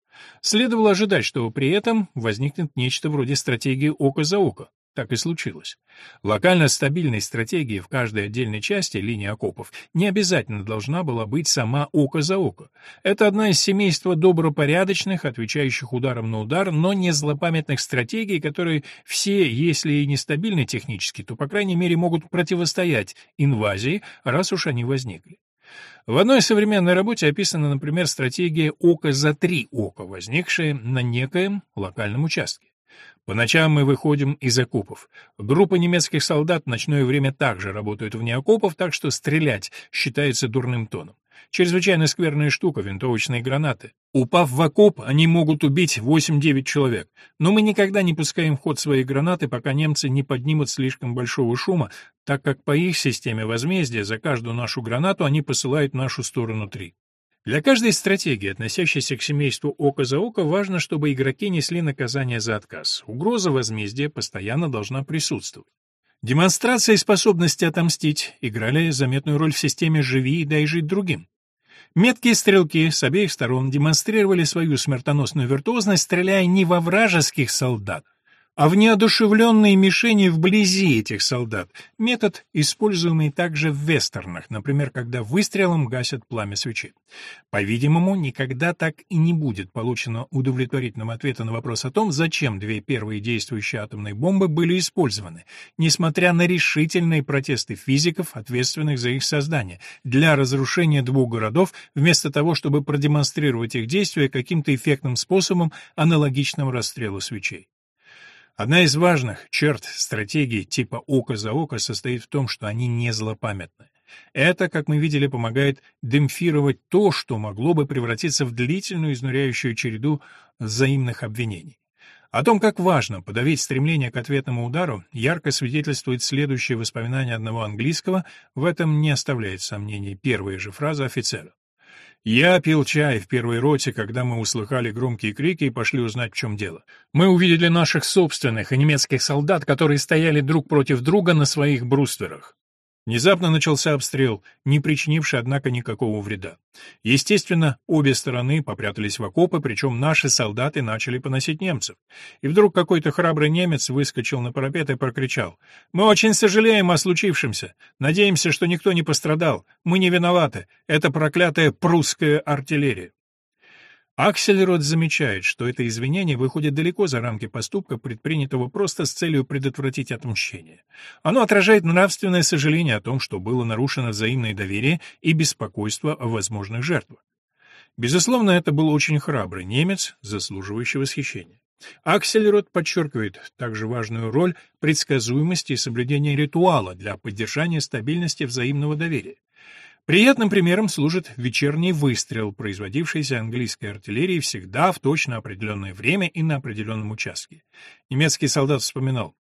Следовало ожидать, что при этом возникнет нечто вроде стратегии око за око. Так и случилось. Локально стабильной стратегией в каждой отдельной части линии окопов не обязательно должна была быть сама око за око. Это одна из семейства добропорядочных, отвечающих ударом на удар, но не злопамятных стратегий, которые все, если и нестабильны технически, то, по крайней мере, могут противостоять инвазии, раз уж они возникли. В одной современной работе описана, например, стратегия «око за три ока», возникшая на некоем локальном участке. По ночам мы выходим из окопов. Группа немецких солдат в ночное время также работают вне окопов, так что стрелять считается дурным тоном. Чрезвычайно скверная штука — винтовочные гранаты. Упав в окоп, они могут убить 8-9 человек. Но мы никогда не пускаем в ход свои гранаты, пока немцы не поднимут слишком большого шума, так как по их системе возмездия за каждую нашу гранату они посылают в нашу сторону три. Для каждой стратегии, относящейся к семейству око за око, важно, чтобы игроки несли наказание за отказ. Угроза возмездия постоянно должна присутствовать. Демонстрация способности отомстить играли заметную роль в системе «живи и дай жить другим». Меткие стрелки с обеих сторон демонстрировали свою смертоносную виртуозность, стреляя не во вражеских солдат, а в неодушевленные мишени вблизи этих солдат. Метод, используемый также в вестернах, например, когда выстрелом гасят пламя свечи. По-видимому, никогда так и не будет получено удовлетворительного ответа на вопрос о том, зачем две первые действующие атомные бомбы были использованы, несмотря на решительные протесты физиков, ответственных за их создание, для разрушения двух городов, вместо того, чтобы продемонстрировать их действия каким-то эффектным способом, аналогичным расстрелу свечей. Одна из важных черт стратегии типа «око за око» состоит в том, что они не злопамятны. Это, как мы видели, помогает демпфировать то, что могло бы превратиться в длительную изнуряющую череду взаимных обвинений. О том, как важно подавить стремление к ответному удару, ярко свидетельствует следующее воспоминание одного английского, в этом не оставляет сомнений первая же фраза офицера. Я пил чай в первой роте, когда мы услыхали громкие крики и пошли узнать, в чем дело. Мы увидели наших собственных и немецких солдат, которые стояли друг против друга на своих брустверах. Внезапно начался обстрел, не причинивший, однако, никакого вреда. Естественно, обе стороны попрятались в окопы, причем наши солдаты начали поносить немцев. И вдруг какой-то храбрый немец выскочил на парапет и прокричал. «Мы очень сожалеем о случившемся. Надеемся, что никто не пострадал. Мы не виноваты. Это проклятая прусская артиллерия». Аксельрод замечает, что это извинение выходит далеко за рамки поступка, предпринятого просто с целью предотвратить отмщение. Оно отражает нравственное сожаление о том, что было нарушено взаимное доверие и беспокойство о возможных жертвах. Безусловно, это был очень храбрый немец, заслуживающий восхищения. Аксельрод подчеркивает также важную роль предсказуемости и соблюдения ритуала для поддержания стабильности взаимного доверия. Приятным примером служит вечерний выстрел, производившийся английской артиллерией всегда в точно определенное время и на определенном участке. Немецкий солдат вспоминал.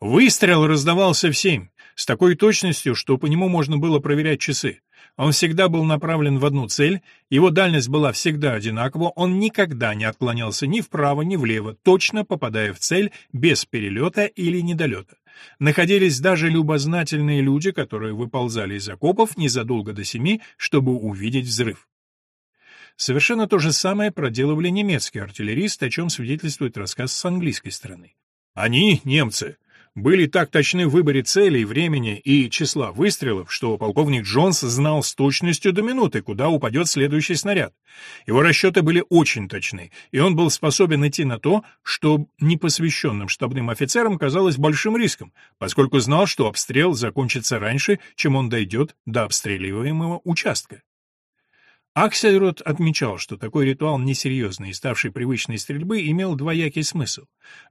Выстрел раздавался в семь, с такой точностью, что по нему можно было проверять часы. Он всегда был направлен в одну цель, его дальность была всегда одинакова, он никогда не отклонялся ни вправо, ни влево, точно попадая в цель без перелета или недолета. Находились даже любознательные люди, которые выползали из окопов незадолго до семи, чтобы увидеть взрыв. Совершенно то же самое проделывали немецкие артиллеристы, о чем свидетельствует рассказ с английской стороны. Они, немцы, были так точны в выборе целей, времени и числа выстрелов, что полковник Джонс знал с точностью до минуты, куда упадет следующий снаряд. Его расчеты были очень точны, и он был способен идти на то, что непосвященным штабным офицерам казалось большим риском, поскольку знал, что обстрел закончится раньше, чем он дойдет до обстреливаемого участка. Аксельрод отмечал, что такой ритуал несерьезный и ставший привычной стрельбы имел двоякий смысл.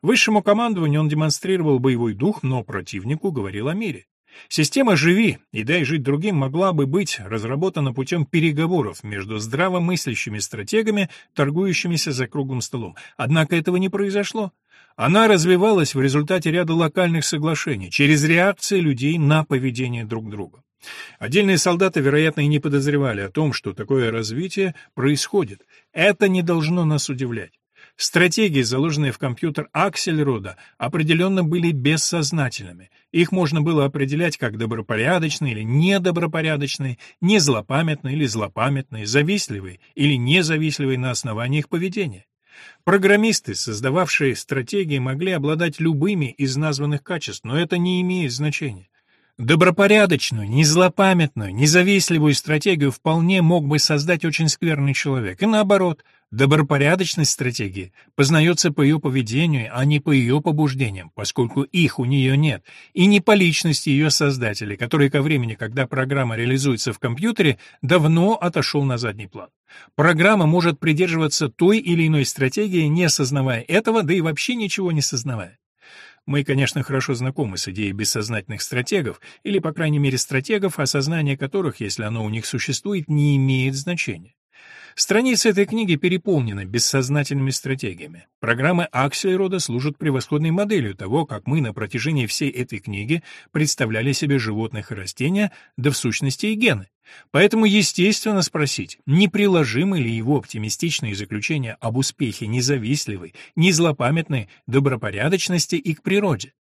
Высшему командованию он демонстрировал боевой дух, но противнику говорил о мире. Система «Живи» и «Дай жить другим» могла бы быть разработана путем переговоров между здравомыслящими стратегами, торгующимися за круглым столом. Однако этого не произошло. Она развивалась в результате ряда локальных соглашений, через реакции людей на поведение друг друга. Отдельные солдаты, вероятно, и не подозревали о том, что такое развитие происходит. Это не должно нас удивлять. Стратегии, заложенные в компьютер Аксельрода, определенно были бессознательными. Их можно было определять как добропорядочные или недобропорядочные, незлопамятные или злопамятные, завистливые или независтливые на основании их поведения. Программисты, создававшие стратегии, могли обладать любыми из названных качеств, но это не имеет значения. Добропорядочную, незлопамятную, независливую стратегию вполне мог бы создать очень скверный человек. И наоборот, добропорядочность стратегии познается по ее поведению, а не по ее побуждениям, поскольку их у нее нет, и не по личности ее создателя, который ко времени, когда программа реализуется в компьютере, давно отошел на задний план. Программа может придерживаться той или иной стратегии, не осознавая этого, да и вообще ничего не сознавая. Мы, конечно, хорошо знакомы с идеей бессознательных стратегов, или, по крайней мере, стратегов, осознание которых, если оно у них существует, не имеет значения. Страницы этой книги переполнены бессознательными стратегиями. Программы Аксельрода служат превосходной моделью того, как мы на протяжении всей этой книги представляли себе животных и растения, да в сущности и гены. Поэтому естественно спросить, не приложимы ли его оптимистичные заключения об успехе независливой, незлопамятной добропорядочности и к природе?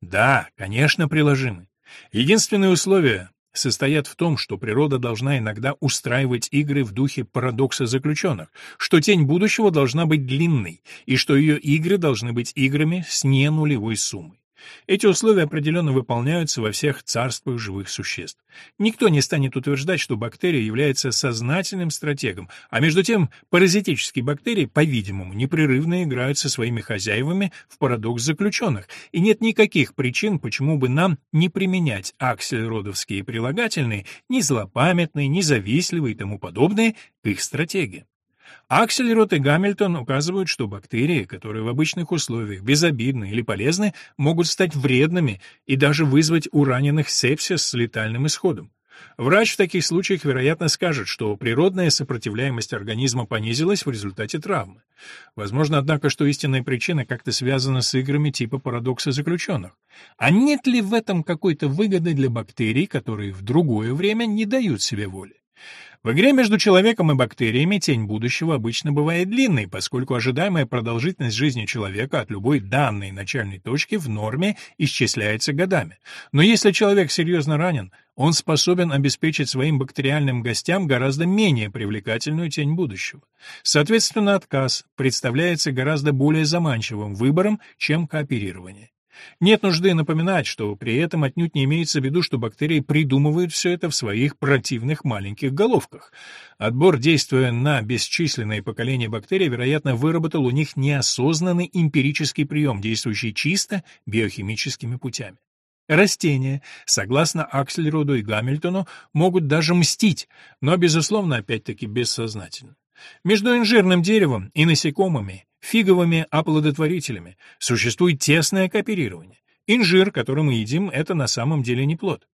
Да, конечно, приложимы. Единственное условие состоят в том, что природа должна иногда устраивать игры в духе парадокса заключенных, что тень будущего должна быть длинной, и что ее игры должны быть играми с ненулевой суммой. Эти условия определенно выполняются во всех царствах живых существ. Никто не станет утверждать, что бактерия является сознательным стратегом, а между тем паразитические бактерии, по-видимому, непрерывно играют со своими хозяевами в парадокс заключенных, и нет никаких причин, почему бы нам не применять аксельродовские прилагательные, ни злопамятные, ни завистливые и тому подобное, к их стратегиям. Аксельрод и Гамильтон указывают, что бактерии, которые в обычных условиях безобидны или полезны, могут стать вредными и даже вызвать у раненых сепсис с летальным исходом. Врач в таких случаях, вероятно, скажет, что природная сопротивляемость организма понизилась в результате травмы. Возможно, однако, что истинная причина как-то связана с играми типа парадокса заключенных. А нет ли в этом какой-то выгоды для бактерий, которые в другое время не дают себе воли? В игре между человеком и бактериями тень будущего обычно бывает длинной, поскольку ожидаемая продолжительность жизни человека от любой данной начальной точки в норме исчисляется годами. Но если человек серьезно ранен, он способен обеспечить своим бактериальным гостям гораздо менее привлекательную тень будущего. Соответственно, отказ представляется гораздо более заманчивым выбором, чем кооперирование. Нет нужды напоминать, что при этом отнюдь не имеется в виду, что бактерии придумывают все это в своих противных маленьких головках. Отбор, действуя на бесчисленные поколения бактерий, вероятно, выработал у них неосознанный эмпирический прием, действующий чисто биохимическими путями. Растения, согласно Аксельроду и Гамильтону, могут даже мстить, но, безусловно, опять-таки бессознательно. Между инжирным деревом и насекомыми фиговыми оплодотворителями. Существует тесное кооперирование. Инжир, который мы едим, это на самом деле не плод.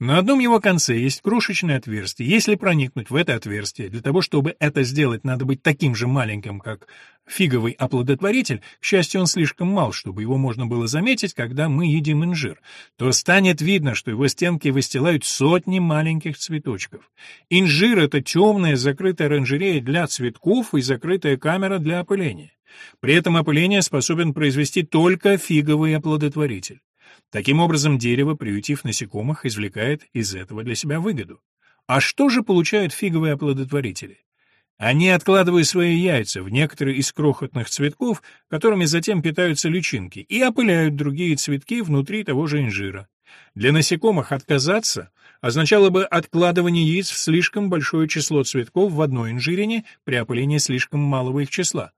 На одном его конце есть крошечное отверстие. Если проникнуть в это отверстие, для того, чтобы это сделать, надо быть таким же маленьким, как фиговый оплодотворитель, к счастью, он слишком мал, чтобы его можно было заметить, когда мы едим инжир, то станет видно, что его стенки выстилают сотни маленьких цветочков. Инжир — это темная закрытая оранжерея для цветков и закрытая камера для опыления. При этом опыление способен произвести только фиговый оплодотворитель. Таким образом, дерево, приютив насекомых, извлекает из этого для себя выгоду. А что же получают фиговые оплодотворители? Они откладывают свои яйца в некоторые из крохотных цветков, которыми затем питаются личинки, и опыляют другие цветки внутри того же инжира. Для насекомых отказаться означало бы откладывание яиц в слишком большое число цветков в одной инжирине при опылении слишком малого их числа.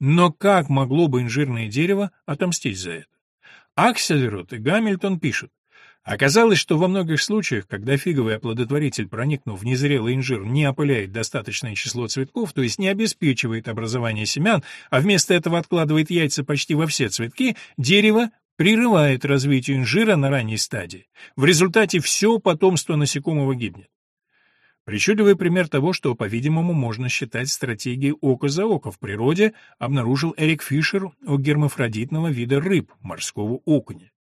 Но как могло бы инжирное дерево отомстить за это? Аксельрод и Гамильтон пишут, Оказалось, что во многих случаях, когда фиговый оплодотворитель, проникнув в незрелый инжир, не опыляет достаточное число цветков, то есть не обеспечивает образование семян, а вместо этого откладывает яйца почти во все цветки, дерево прерывает развитие инжира на ранней стадии. В результате все потомство насекомого гибнет. Причудливый пример того, что, по-видимому, можно считать стратегией око за око в природе, обнаружил Эрик Фишер у гермафродитного вида рыб, морского окуня.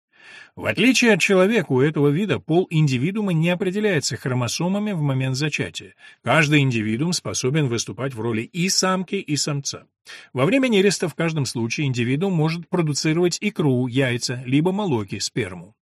В отличие от человека, у этого вида пол индивидуума не определяется хромосомами в момент зачатия. Каждый индивидуум способен выступать в роли и самки, и самца. Во время нереста в каждом случае индивидуум может продуцировать икру, яйца, либо молоки, сперму.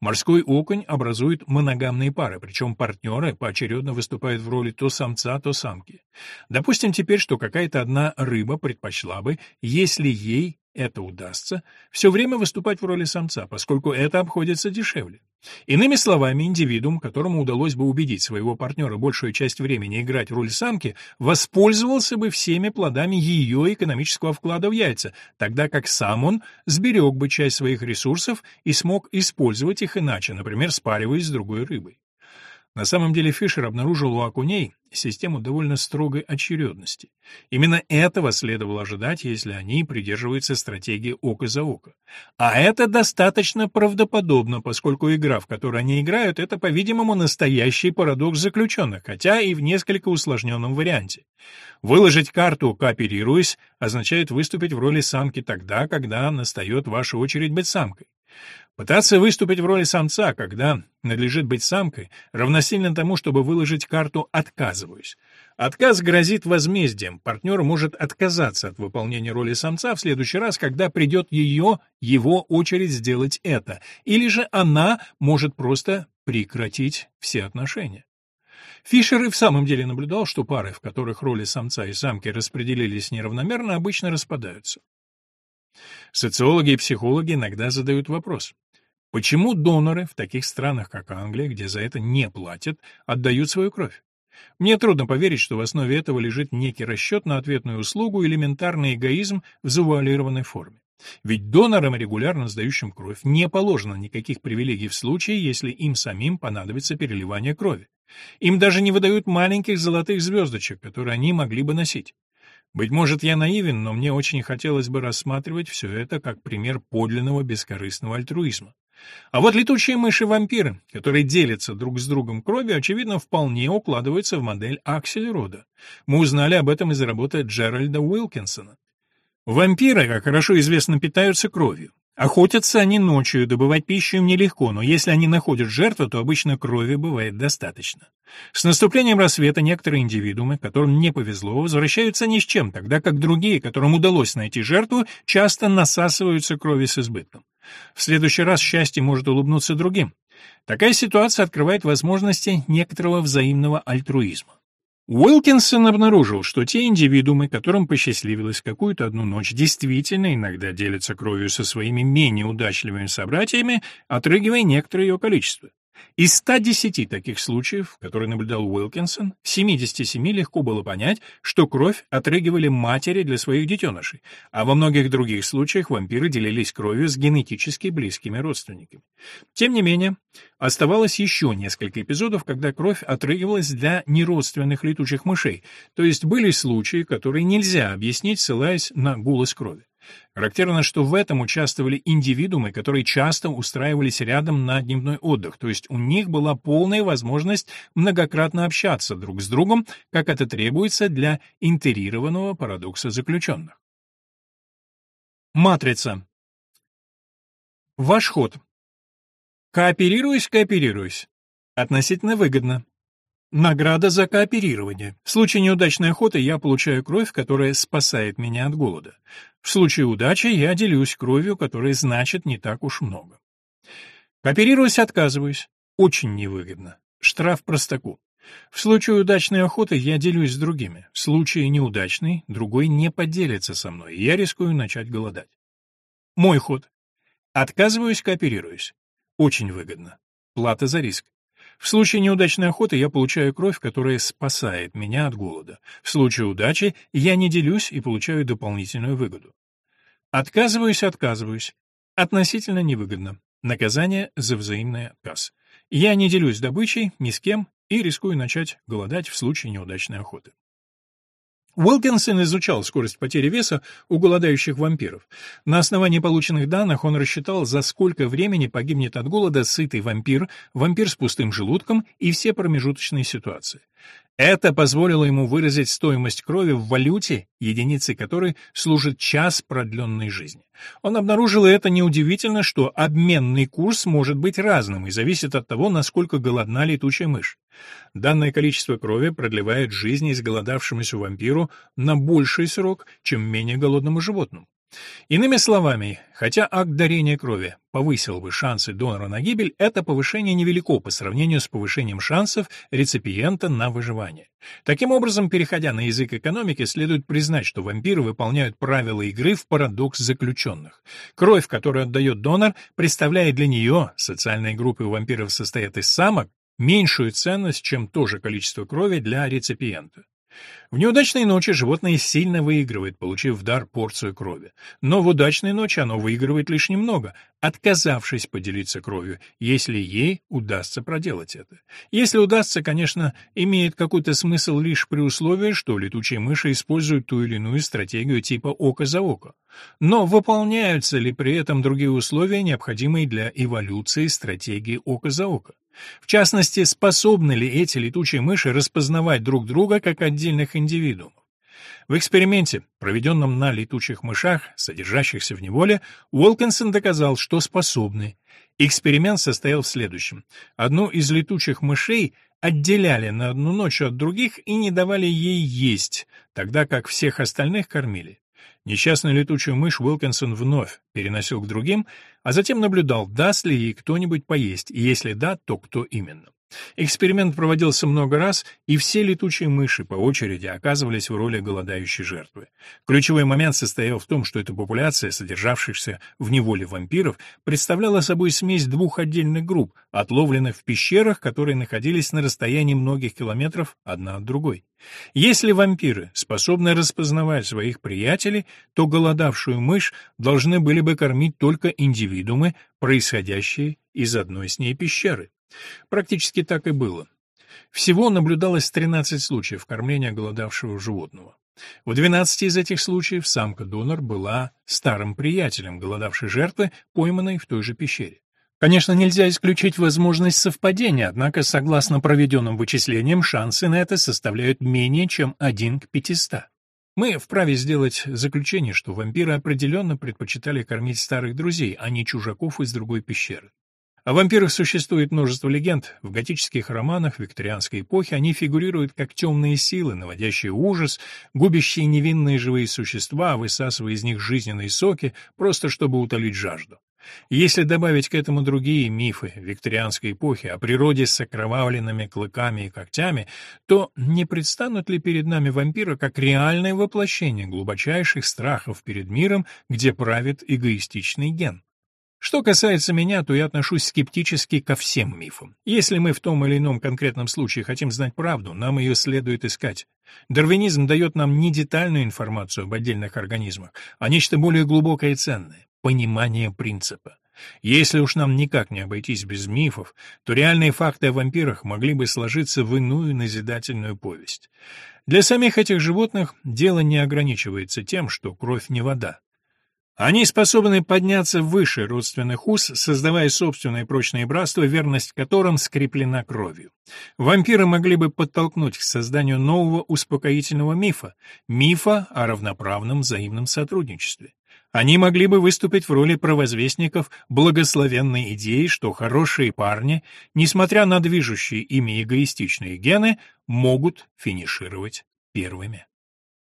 Морской окунь образует моногамные пары, причем партнеры поочередно выступают в роли то самца, то самки. Допустим теперь, что какая-то одна рыба предпочла бы, если ей это удастся, все время выступать в роли самца, поскольку это обходится дешевле. Иными словами, индивидуум, которому удалось бы убедить своего партнера большую часть времени играть роль самки, воспользовался бы всеми плодами ее экономического вклада в яйца, тогда как сам он сберег бы часть своих ресурсов и смог использовать их иначе, например, спариваясь с другой рыбой. На самом деле Фишер обнаружил у окуней систему довольно строгой очередности. Именно этого следовало ожидать, если они придерживаются стратегии око за око. А это достаточно правдоподобно, поскольку игра, в которой они играют, это, по-видимому, настоящий парадокс заключенных, хотя и в несколько усложненном варианте. Выложить карту, кооперируясь, означает выступить в роли самки тогда, когда настает ваша очередь быть самкой. Пытаться выступить в роли самца, когда надлежит быть самкой, равносильно тому, чтобы выложить карту «отказываюсь». Отказ грозит возмездием, партнер может отказаться от выполнения роли самца в следующий раз, когда придет ее, его очередь сделать это, или же она может просто прекратить все отношения. Фишер и в самом деле наблюдал, что пары, в которых роли самца и самки распределились неравномерно, обычно распадаются. Социологи и психологи иногда задают вопрос. Почему доноры в таких странах, как Англия, где за это не платят, отдают свою кровь? Мне трудно поверить, что в основе этого лежит некий расчет на ответную услугу, элементарный эгоизм в завуалированной форме. Ведь донорам, регулярно сдающим кровь, не положено никаких привилегий в случае, если им самим понадобится переливание крови. Им даже не выдают маленьких золотых звездочек, которые они могли бы носить. Быть может, я наивен, но мне очень хотелось бы рассматривать все это как пример подлинного бескорыстного альтруизма. А вот летучие мыши-вампиры, которые делятся друг с другом кровью, очевидно, вполне укладываются в модель Аксельрода. Мы узнали об этом из работы Джеральда Уилкинсона. Вампиры, как хорошо известно, питаются кровью. Охотятся они ночью, добывать пищу им нелегко, но если они находят жертву, то обычно крови бывает достаточно. С наступлением рассвета некоторые индивидуумы, которым не повезло, возвращаются ни с чем, тогда как другие, которым удалось найти жертву, часто насасываются крови с избытком. В следующий раз счастье может улыбнуться другим. Такая ситуация открывает возможности некоторого взаимного альтруизма. Уилкинсон обнаружил, что те индивидуумы, которым посчастливилось какую-то одну ночь, действительно иногда делятся кровью со своими менее удачливыми собратьями, отрыгивая некоторое ее количество. Из 110 таких случаев, которые наблюдал Уилкинсон, в 77 легко было понять, что кровь отрыгивали матери для своих детенышей, а во многих других случаях вампиры делились кровью с генетически близкими родственниками. Тем не менее, оставалось еще несколько эпизодов, когда кровь отрыгивалась для неродственных летучих мышей, то есть были случаи, которые нельзя объяснить, ссылаясь на голос крови. Характерно, что в этом участвовали индивидуумы, которые часто устраивались рядом на дневной отдых, то есть у них была полная возможность многократно общаться друг с другом, как это требуется для интерированного парадокса заключенных. Матрица. Ваш ход. Кооперируюсь, кооперируюсь. Относительно выгодно. Награда за кооперирование. В случае неудачной охоты я получаю кровь, которая спасает меня от голода. В случае удачи я делюсь кровью, которая значит не так уж много. Кооперируюсь, отказываюсь. Очень невыгодно. Штраф простаку. В случае удачной охоты я делюсь с другими. В случае неудачной другой не поделится со мной, и я рискую начать голодать. Мой ход. Отказываюсь, кооперируюсь. Очень выгодно. Плата за риск. В случае неудачной охоты я получаю кровь, которая спасает меня от голода. В случае удачи я не делюсь и получаю дополнительную выгоду. Отказываюсь, отказываюсь. Относительно невыгодно. Наказание за взаимный отказ. Я не делюсь добычей ни с кем и рискую начать голодать в случае неудачной охоты. Уилкинсон изучал скорость потери веса у голодающих вампиров. На основании полученных данных он рассчитал, за сколько времени погибнет от голода сытый вампир, вампир с пустым желудком и все промежуточные ситуации. Это позволило ему выразить стоимость крови в валюте, единицей которой служит час продленной жизни. Он обнаружил, и это неудивительно, что обменный курс может быть разным и зависит от того, насколько голодна летучая мышь. Данное количество крови продлевает жизнь изголодавшемуся вампиру на больший срок, чем менее голодному животному. Иными словами, хотя акт дарения крови повысил бы шансы донора на гибель, это повышение невелико по сравнению с повышением шансов реципиента на выживание. Таким образом, переходя на язык экономики, следует признать, что вампиры выполняют правила игры в парадокс заключенных. Кровь, которую отдает донор, представляет для нее, социальные группы у вампиров состоят из самок, меньшую ценность, чем то же количество крови для реципиента. В неудачной ночи животное сильно выигрывает, получив в дар порцию крови. Но в удачной ночи оно выигрывает лишь немного, отказавшись поделиться кровью, если ей удастся проделать это. Если удастся, конечно, имеет какой-то смысл лишь при условии, что летучие мыши используют ту или иную стратегию типа око за око. Но выполняются ли при этом другие условия, необходимые для эволюции стратегии око за око? В частности, способны ли эти летучие мыши распознавать друг друга как отдельных индивидуумов? В эксперименте, проведенном на летучих мышах, содержащихся в неволе, Уолкинсон доказал, что способны. Эксперимент состоял в следующем. Одну из летучих мышей отделяли на одну ночь от других и не давали ей есть, тогда как всех остальных кормили. Несчастную летучую мышь Уилкинсон вновь переносил к другим, а затем наблюдал, даст ли ей кто-нибудь поесть, и если да, то кто именно. Эксперимент проводился много раз, и все летучие мыши по очереди оказывались в роли голодающей жертвы. Ключевой момент состоял в том, что эта популяция, содержавшихся в неволе вампиров, представляла собой смесь двух отдельных групп, отловленных в пещерах, которые находились на расстоянии многих километров одна от другой. Если вампиры способны распознавать своих приятелей, то голодавшую мышь должны были бы кормить только индивидуумы, происходящие из одной с ней пещеры. Практически так и было. Всего наблюдалось 13 случаев кормления голодавшего животного. В 12 из этих случаев самка-донор была старым приятелем голодавшей жертвы, пойманной в той же пещере. Конечно, нельзя исключить возможность совпадения, однако, согласно проведенным вычислениям, шансы на это составляют менее чем 1 к 500. Мы вправе сделать заключение, что вампиры определенно предпочитали кормить старых друзей, а не чужаков из другой пещеры. О вампирах существует множество легенд. В готических романах викторианской эпохи они фигурируют как темные силы, наводящие ужас, губящие невинные живые существа, высасывая из них жизненные соки, просто чтобы утолить жажду. Если добавить к этому другие мифы викторианской эпохи о природе с окровавленными клыками и когтями, то не предстанут ли перед нами вампиры как реальное воплощение глубочайших страхов перед миром, где правит эгоистичный ген? Что касается меня, то я отношусь скептически ко всем мифам. Если мы в том или ином конкретном случае хотим знать правду, нам ее следует искать. Дарвинизм дает нам не детальную информацию об отдельных организмах, а нечто более глубокое и ценное — понимание принципа. Если уж нам никак не обойтись без мифов, то реальные факты о вампирах могли бы сложиться в иную назидательную повесть. Для самих этих животных дело не ограничивается тем, что кровь не вода. Они способны подняться выше родственных уз, создавая собственное прочное братство, верность которым скреплена кровью. Вампиры могли бы подтолкнуть к созданию нового успокоительного мифа, мифа о равноправном взаимном сотрудничестве. Они могли бы выступить в роли провозвестников благословенной идеи, что хорошие парни, несмотря на движущие ими эгоистичные гены, могут финишировать первыми.